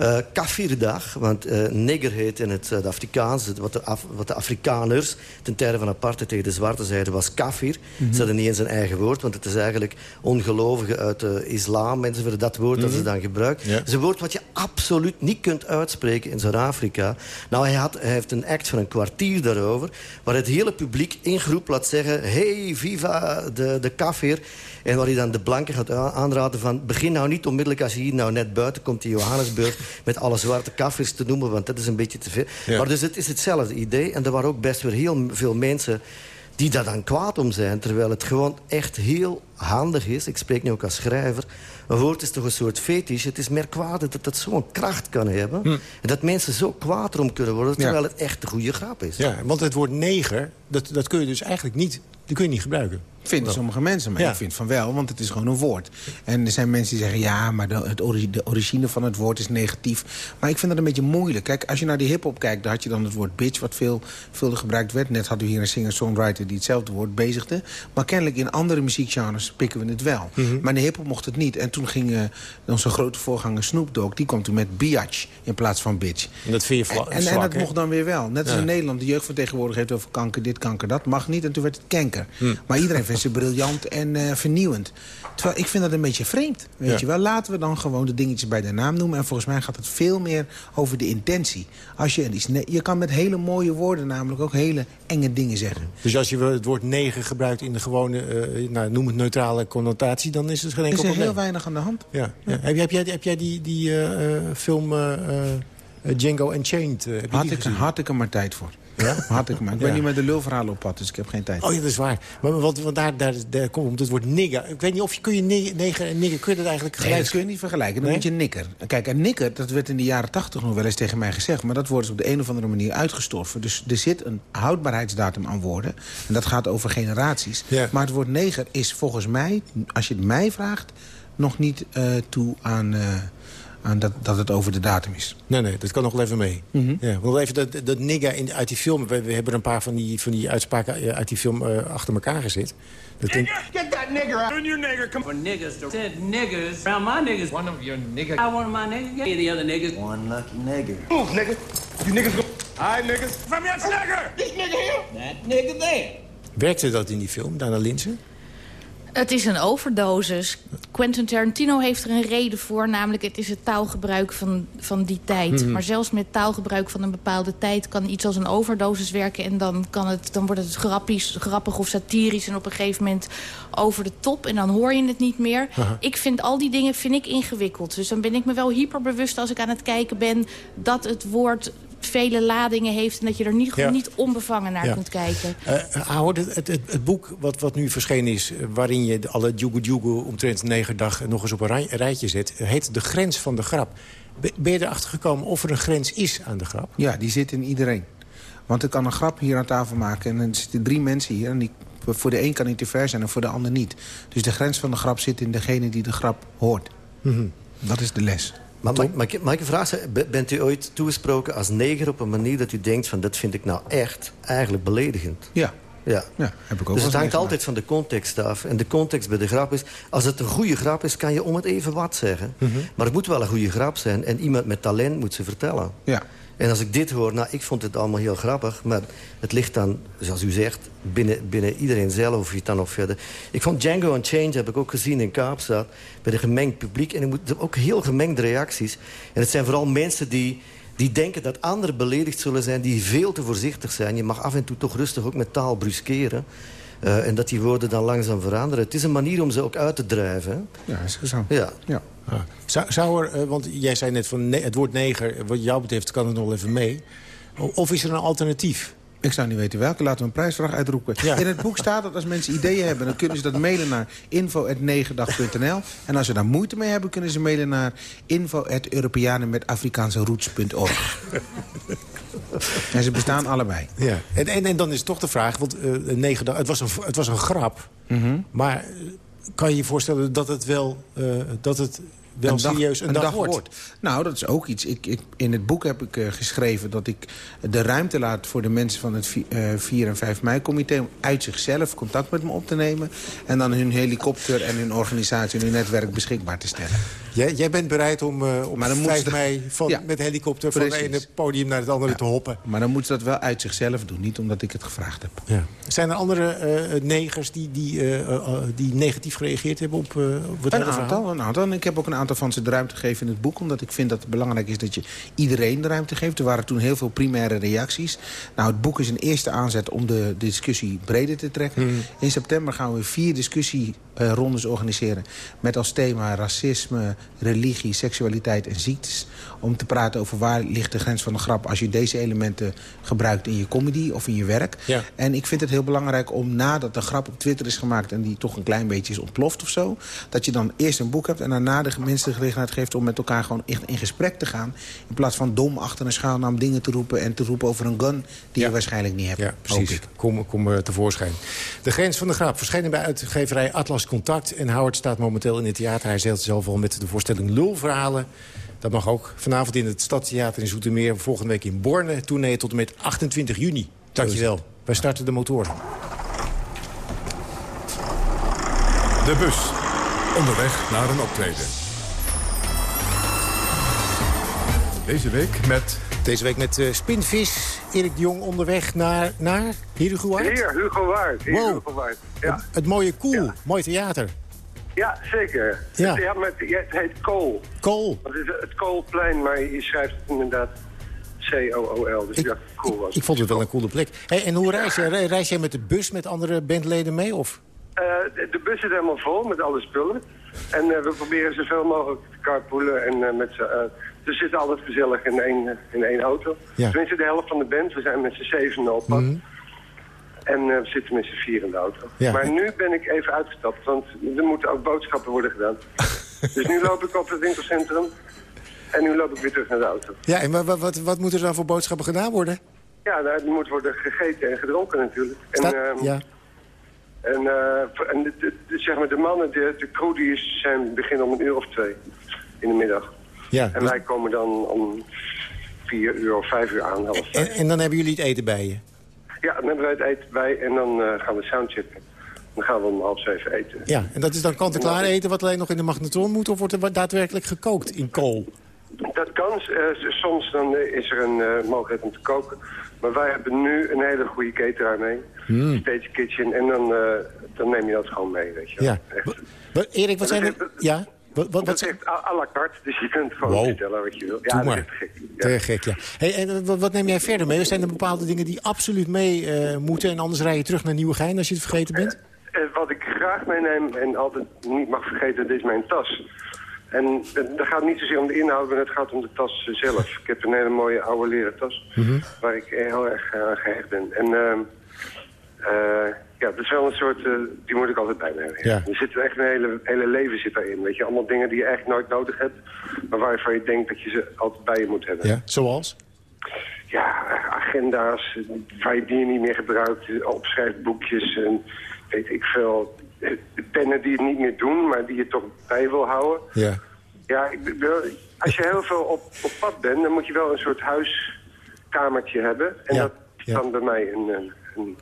S4: Uh, kafirdag, want uh, nigger heet in het Zuid-Afrikaans... Wat, de Af wat de Afrikaners ten tijde van apartheid tegen de zwarte zeiden was kafir. Mm -hmm. Ze hadden niet eens een eigen woord, want het is eigenlijk ongelovigen uit de islam... enzovoort, dat woord mm -hmm. dat ze dan gebruiken. Ja. Het is een woord wat je absoluut niet kunt uitspreken in Zuid-Afrika. Nou, hij, had, hij heeft een act van een kwartier daarover... waar het hele publiek in groep laat zeggen... hey, viva de, de kafir... En waar hij dan de blanken gaat aanraden van... begin nou niet onmiddellijk als je hier nou net buiten komt in Johannesburg... *laughs* met alle zwarte kaffers te noemen, want dat is een beetje te veel. Ja. Maar dus het is hetzelfde idee. En er waren ook best weer heel veel mensen die daar dan kwaad om zijn. Terwijl het gewoon echt heel handig is. Ik spreek nu ook als schrijver. Een woord is toch een soort fetish. Het is merkwaardig dat het zo'n kracht kan hebben. Hm. En dat mensen zo kwaad erom kunnen worden... terwijl ja. het echt een goede grap is.
S3: Ja, want het woord neger, dat, dat kun je dus eigenlijk niet, die kun je niet gebruiken.
S13: Vinden sommige mensen, maar ja. ik vind van wel, want het is gewoon een woord. En er zijn mensen die zeggen, ja, maar de, het ori de origine van het woord is negatief. Maar ik vind dat een beetje moeilijk. Kijk, als je naar die hiphop kijkt, dan had je dan het woord bitch... wat veel, veel gebruikt werd. Net hadden we hier een singer-songwriter die hetzelfde woord bezigde. Maar kennelijk in andere muziekgenres pikken we het wel. Mm -hmm. Maar in de hiphop mocht het niet. En toen ging uh, onze grote voorganger Snoop Dogg... die kwam toen met biatch in plaats van bitch.
S3: En dat vind je
S13: en, en, en dat mocht dan weer wel. Net als ja. in Nederland, de jeugd van tegenwoordig heeft over kanker, dit, kanker, dat. Mag niet en toen werd het kanker. Mm. Maar iedereen vindt ze briljant en uh, vernieuwend. Terwijl ik vind dat een beetje vreemd. Weet ja. je wel, laten we dan gewoon de dingetjes bij de naam noemen. En volgens mij gaat het veel meer over de intentie. Als je, iets je kan met hele mooie woorden namelijk ook hele enge dingen zeggen.
S3: Dus als je het woord negen gebruikt in de gewone, uh, nou, noem het neutrale connotatie... dan is het geen enkel
S13: probleem.
S3: Er
S13: is heel weinig aan de hand.
S3: Ja, ja. Heb, heb, jij, heb jij die, die uh, film... Django Unchained.
S13: had, ik, had ik er maar tijd voor. Ja? *laughs* Had ik maar. Ik ben niet met de lulverhalen op pad, dus ik heb geen tijd.
S3: Oh ja, dat is waar. Maar want, want daar, daar, daar komt het woord nigger. Ik weet niet of je kun je neger en nigger, kun je dat eigenlijk
S13: gelijk... Nee, dat kun je niet vergelijken. Dan moet je nikker. Kijk, een nikker, dat werd in de jaren tachtig nog wel eens tegen mij gezegd. Maar dat wordt dus op de een of andere manier uitgestorven. Dus er zit een houdbaarheidsdatum aan woorden. En dat gaat over generaties. Maar het woord neger is volgens mij, als je het mij vraagt... nog niet uh, toe aan... Uh, dat, dat het over de datum is.
S3: Nee, nee, dat kan nog wel even mee. Mm -hmm. ja, nog even dat, dat nigga in, uit die film. We, we, hebben een paar van die, van die uitspraken eh, uit die film uh, achter elkaar gezet. Dat
S19: denk... Get that nigger out. your nigger. Come on. niggers. Said niggers. Around my niggers. One of your niggers. I one of my niggers. Yeah, the other niggers.
S11: One lucky nigger.
S19: Move, nigga. You niggas go... Hi, niggas. From your nigger. This nigger here. That nigger there.
S3: Werkte dat in die film, Dana Linsen?
S5: Het is een overdosis. Quentin Tarantino heeft er een reden voor. Namelijk, het is het taalgebruik van, van die tijd. Mhm. Maar zelfs met taalgebruik van een bepaalde tijd... kan iets als een overdosis werken. En dan, kan het, dan wordt het grappies, grappig of satirisch. En op een gegeven moment over de top. En dan hoor je het niet meer. Ik vind al die dingen vind ik ingewikkeld. Dus dan ben ik me wel hyperbewust als ik aan het kijken ben... dat het woord vele ladingen heeft... en dat je er niet, niet onbevangen naar kunt kijken.
S3: Uh, het, het, het, boek wat, wat nu verschenen is... Eh, waarin je alle Djoego Djoego omtrent negerdag nog eens op een rijtje zet... heet De Grens van de Grap. Ben je erachter gekomen of er een grens is aan de grap?
S13: Ja, die zit in iedereen. Want ik kan een grap hier aan tafel maken en er zitten drie mensen hier... en die, voor de een kan het te ver zijn en voor de ander niet. Dus de grens van de grap zit in degene die de grap hoort. Mm Dat is de les.
S4: Maar mag, mag, ik een vraag stellen? Bent u ooit toegesproken als neger op een manier dat u denkt... van dat vind ik nou echt eigenlijk beledigend?
S13: Ja.
S4: Ja.
S13: ja heb ik ook
S4: dus het hangt altijd van de context af. En de context bij de grap is... als het een goede grap is, kan je om het even wat zeggen. Mhm. Maar het moet wel een goede grap zijn. En iemand met talent moet ze vertellen.
S13: Ja.
S4: En als ik dit hoor, nou, ik vond het allemaal heel grappig. Maar het ligt dan, zoals u zegt, binnen, binnen iedereen zelf of je het dan nog verder... Ik vond Django Unchained, heb ik ook gezien in Kaapstad... bij een gemengd publiek. En ik moet, ook heel gemengde reacties. En het zijn vooral mensen die, die denken dat anderen beledigd zullen zijn... die veel te voorzichtig zijn. Je mag af en toe toch rustig ook met taal bruskeren. Uh, en dat die woorden dan langzaam veranderen. Het is een manier om ze ook uit te drijven.
S13: Ja, is zo.
S4: Ja.
S13: ja.
S3: Ah. Zou, zou er, uh, want jij zei net van het woord neger, wat jou betreft kan het nog even mee. Of is er een alternatief?
S13: Ik zou niet weten welke. Laten we een prijsvraag uitroepen. In het boek staat dat als mensen ideeën hebben... dan kunnen ze dat mailen naar info.negendag.nl. En als ze daar moeite mee hebben... kunnen ze mailen naar info.europeanen met Afrikaanse roots.org. en ze bestaan allebei.
S3: Ja. En, en, en, dan is toch de vraag... want uh, negen dag, het, was een, het was een grap. Mm -hmm. Maar kan je je voorstellen dat het wel... Uh, dat het wel een serieus een, dag, wordt.
S13: Nou, dat is ook iets. Ik, ik, in het boek heb ik uh, geschreven dat ik de ruimte laat... voor de mensen van het 4 uh, en 5 mei-comité... om uit zichzelf contact met me op te nemen... en dan hun helikopter en hun organisatie en hun netwerk beschikbaar te stellen.
S3: Jij, jij bent bereid om uh, op maar dan 5 mei van, ja, met helikopter... van het ene podium naar het andere ja, te hoppen?
S13: Maar dan moeten ze dat wel uit zichzelf doen. Niet omdat ik het gevraagd heb.
S3: Ja. Zijn er andere negers die, die, die negatief gereageerd hebben op, op het
S13: een aantal, een aantal. Ik heb ook een aantal van ze de ruimte geven in het boek. Omdat ik vind dat het belangrijk is dat je iedereen de ruimte geeft. Er waren toen heel veel primaire reacties. Nou, het boek is een eerste aanzet om de discussie breder te trekken. Hmm. In september gaan we vier discussierondes organiseren. Met als thema racisme, religie, seksualiteit en ziektes. Om te praten over waar ligt de grens van de grap... als je deze elementen gebruikt in je comedy of in je werk.
S3: Ja.
S13: En ik vind het heel belangrijk om nadat de grap op Twitter is gemaakt... en die toch een klein beetje is ontploft of zo... dat je dan eerst een boek hebt en daarna de mensen de gelegenheid geeft... om met elkaar gewoon echt in gesprek te gaan. In plaats van dom achter een schaalnaam dingen te roepen... en te roepen over een gun die je waarschijnlijk niet hebt.
S3: Ja, precies. Kom, kom uh, tevoorschijn. De grens van de grap verschenen bij uitgeverij Atlas Contact. En Howard staat momenteel in het theater. Hij zelt zelf al met de voorstelling Lulverhalen. Dat mag ook. Vanavond in het Stadstheater in Zoetermeer. Volgende week in Borne. Tournee tot en met 28 juni. Dankjewel. Wij starten de motoren.
S9: De bus. Onderweg naar een optreden. Deze week met...
S3: Deze week met uh, Spinvis, Erik de Jong onderweg naar, naar hier Hugo Waard?
S20: Hier, Hugo Waard. Wow. Hugo Waard. Ja.
S3: Het, het, mooie Koel, ja. mooi theater.
S20: Ja, zeker.
S3: Ja.
S20: Het, ja, met, het heet Kool.
S3: Kool.
S20: Het is het Koolplein, maar je schrijft het inderdaad C-O-O-L. Dus
S3: ik,
S20: ja, cool was
S3: ik, ik vond het wel een coole plek. Hey, en hoe reis je? Reis jij met de bus met andere bandleden mee? Of?
S20: Uh, de, de bus zit helemaal vol met alle spullen. En uh, we proberen zoveel mogelijk te carpoolen en uh, met z'n we zitten altijd gezellig in één, in één auto.
S3: Ja.
S20: Tenminste, de helft van de band. We zijn met z'n zeven op pad.
S3: Mhm.
S20: En eh, we zitten met z'n vier in de auto.
S3: Ja.
S20: Maar nu ben ik even uitgestapt, want er moeten ook boodschappen worden gedaan. *laughs* dus nu loop ik op het winkelcentrum. En nu loop ik weer terug naar de auto.
S3: Ja, en wat, wat, wat moet er dan voor boodschappen gedaan worden?
S20: Ja, daar moet worden gegeten en gedronken natuurlijk. En, ehm,
S3: ja.
S20: En, eh, en de, de- de- zeg maar de mannen, de, de crew, die zijn beginnen om een uur of twee in de middag.
S3: Ja,
S20: En
S3: dus-
S20: wij komen dan om vier uur of vijf uur aan. half
S3: en, en dan hebben jullie het eten bij je?
S20: Ja, dan hebben wij het eten bij en dan eh, gaan we soundchecken. Dan gaan we om half zeven eten.
S3: Ja, en dat is dan kant-en-klaar eten wat alleen nog in de magnetron moet... of wordt er daadwerkelijk gekookt in kool?
S20: Dat kan. eh, soms dan eh, is er een eh, mogelijkheid om te koken. Maar wij hebben nu een hele goede cateraar mee.
S3: Hmm.
S20: Stage Kitchen. En dan, dan neem je dat gewoon mee, weet je wel.
S3: Ja. Erik, wat zijn er... Ja? Wat, wat,
S20: Dat echt à, la carte, dus je kunt gewoon
S3: Wow.
S20: bestellen wat je wil. Ja, dat is te gek.
S3: Te gek, ja. Hey, en eh, wat, wat neem jij verder mee? Zijn er bepaalde dingen die absoluut mee eh, moeten... en anders rij je terug naar Nieuwegein als je het vergeten bent?
S20: Eh, wat ik graag meeneem en altijd niet mag vergeten, dit is mijn tas. En het dat gaat niet zozeer om de inhoud, maar het gaat om de tas zelf. Ik heb een hele mooie oude leren tas,
S3: Mhm.
S20: waar ik heel erg aan gehecht ben. En ehm, eh, ja, dat is wel een soort, eh, die moet ik altijd bij me hebben.
S3: Ja.
S20: Er zit echt een hele, hele leven zit daarin, weet je. Allemaal dingen die je echt nooit nodig hebt, maar waarvan je denkt dat je ze altijd bij je moet hebben.
S3: Ja, zoals?
S20: ja, agenda's waar je die niet meer gebruikt, opschrijfboekjes en weet ik veel. Pennen die het niet meer doen, maar die je toch bij wil houden.
S3: Ja.
S20: Ja, ik, als je heel veel op, op pad bent, dan moet je wel een soort huiskamertje hebben. En
S3: Ja,
S20: dat is
S3: ja.
S20: dan bij mij een... een,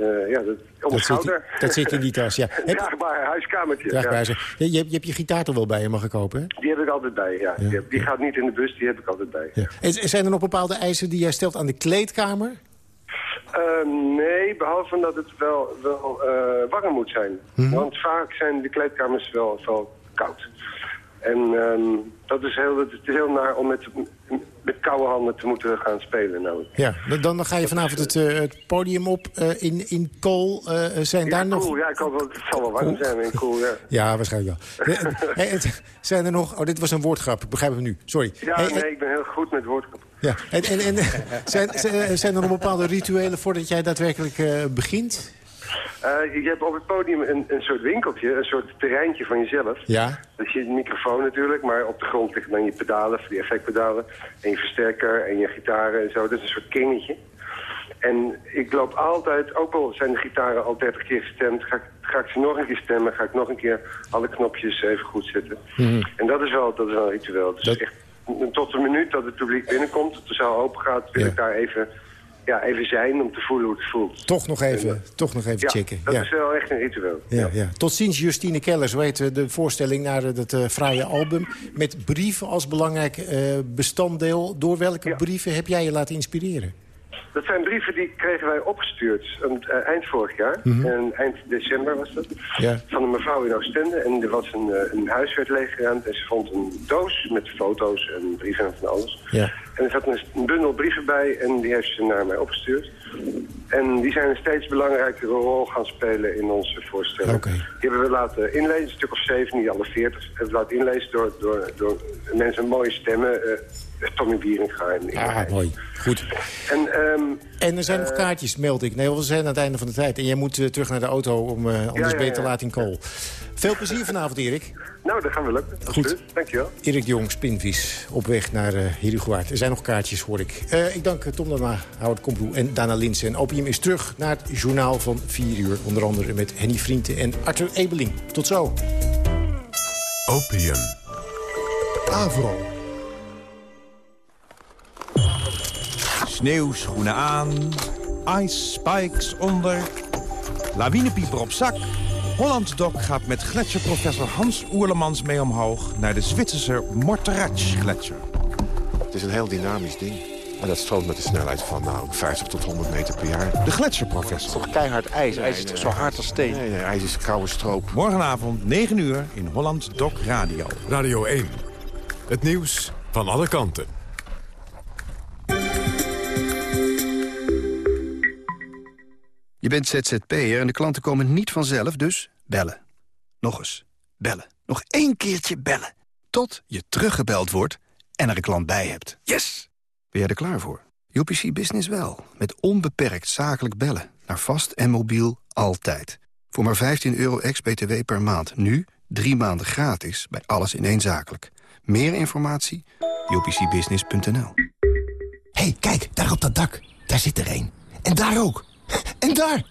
S20: eh, ja, dat, op
S3: Dat zit, dat zit in die tas, ja. *laughs*
S20: Een draagbaar huiskamertje.
S3: draagbaar
S20: ja.
S3: je, je, hebt- je gitaar toch wel bij je, mag ik hopen, hè?
S20: Die heb ik altijd bij, ja. Die, gaat niet in de bus, die heb ik altijd bij.
S3: Ja. En z- zijn er nog bepaalde eisen die jij stelt aan de kleedkamer?
S20: Eh, nee, behalve dat het wel, wel eh, warm moet zijn.
S3: Mhm.
S20: Want vaak zijn de kleedkamers wel, wel koud. En ehm, dat is heel, het is heel naar om met, met koude handen te moeten gaan spelen. Nou.
S3: Ja, dan, dan ga je vanavond het, eh, het podium op eh, in, in Kool. eh, zijn daar nog...
S20: Ja, ik hoop wel, het zal wel warm zijn in cool, ja.
S3: Ja, waarschijnlijk wel. Hey, het- zijn er nog... Oh, dit was een woordgrap. Ik begrijp hem nu. Sorry.
S20: Ja,
S3: Hey,
S20: nee, ik ben heel goed met woordgrap.
S3: Ja, en, en, en zijn, zijn- er nog bepaalde rituelen voordat jij daadwerkelijk begint?
S20: Eh, je hebt op het podium een, een soort winkeltje, een soort terreintje van jezelf.
S3: Ja.
S20: Dat is je microfoon natuurlijk, maar op de grond liggen dan je pedalen, die effectpedalen. En je versterker en je gitaren en zo. Dat is een soort kringetje. En ik loop altijd, ook al zijn de gitaren al 30 keer gestemd, ga ik, ga ik ze nog een keer stemmen, ga ik nog een keer alle knopjes even goed zetten. En dat is wel, dat is wel een ritueel. Dus echt tot de minuut dat het publiek binnenkomt, dat de zaal open gaat, wil
S3: Ja.
S20: ik daar even, ja, even zijn om te voelen hoe het voelt.
S3: Toch nog even, toch nog even
S20: Ja,
S3: checken.
S20: dat
S3: ja.
S20: is wel echt een ritueel.
S3: Ja, ja. Tot ziens Justine Kellers, weet eh, de voorstelling naar eh, dat eh fraaie album... met brieven als belangrijk eh, bestanddeel. Door welke brieven heb jij je laten inspireren?
S20: Dat zijn brieven die kregen wij opgestuurd um, eh, eind vorig jaar.
S3: Mhm.
S20: En eind december was dat. Van een mevrouw in Oostende. En er was een, eh, een huis werd leeggeruimd. En ze vond een doos met foto's en brieven en van alles. En er zat een, een bundel brieven bij. En die heeft ze naar mij opgestuurd. En die zijn een steeds belangrijkere rol gaan spelen in onze voorstelling. Die hebben we laten inlezen, een stuk of zeven, niet alle veertig. Hebben we laten inlezen door, door, door mensen met mooie stemmen. eh, Tommy Wieringa en
S3: Ah, mooi. Goed.
S20: En, ehm,
S3: En er zijn nog kaartjes, meld ik. Nee, we zijn aan het einde van de tijd. En jij moet eh, terug naar de auto, om, eh, anders
S20: ja,
S3: ben je
S20: ja.
S3: te laat in kool. Veel plezier vanavond, Erik.
S20: Nou, dat gaan we lukken.
S3: Goed.
S20: Dankjewel.
S3: Erik de Jong, Spinvis, op weg naar uh. Er zijn nog kaartjes, hoor ik. Uh, ik dank Tom Dana, Howard Komproe en Dana Linsen. En Opium is terug naar het journaal van 4 uur. Onder andere met Henny Vrienden en Arthur Ebeling. Tot zo.
S9: Opium.
S21: Avro. Sneeuwschoenen aan, ice spikes onder, lawinepieper op zak. Holland Doc gaat met gletsjerprofessor Hans Oerlemans mee omhoog... naar de Zwitserse Morteratsch-gletsjer.
S16: Het is een heel dynamisch ding. En dat stroomt met een snelheid van nou, 50 tot 100 meter per jaar.
S21: De gletsjerprofessor.
S16: Toch keihard ijs. ijs is toch zo hard als steen? Nee, nee, ijs is koude stroop.
S21: Morgenavond 9 uur in Holland Doc Radio.
S9: Radio 1. Het nieuws van alle kanten.
S22: Je bent ZZP'er en de klanten komen niet vanzelf, dus bellen. Nog eens. Bellen. Nog één keertje bellen. Tot je teruggebeld wordt en er een klant bij hebt. Yes! Ben jij er klaar voor? UPC Business wel. Met onbeperkt zakelijk bellen. Naar vast en mobiel altijd. Voor maar 15 euro ex-BTW per maand. Nu drie maanden gratis bij alles in één zakelijk. Meer informatie? upcbusiness.nl
S23: hey, kijk, daar op dat dak. Daar zit er een. En daar ook. *laughs* En daar!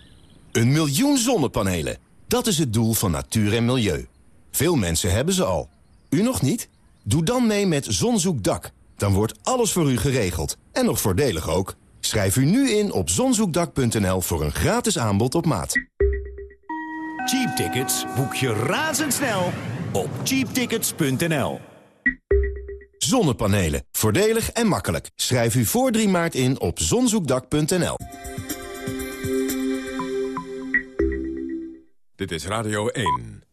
S23: Een miljoen zonnepanelen. Dat is het doel van natuur en milieu. Veel mensen hebben ze al. U nog niet? Doe dan mee met Zonzoekdak. Dan wordt alles voor u geregeld. En nog voordelig ook. Schrijf u nu in op zonzoekdak.nl voor een gratis aanbod op maat.
S24: Cheap tickets boek je razendsnel op cheaptickets.nl.
S23: Zonnepanelen. Voordelig en makkelijk. Schrijf u voor 3 maart in op zonzoekdak.nl.
S9: Dit is Radio 1.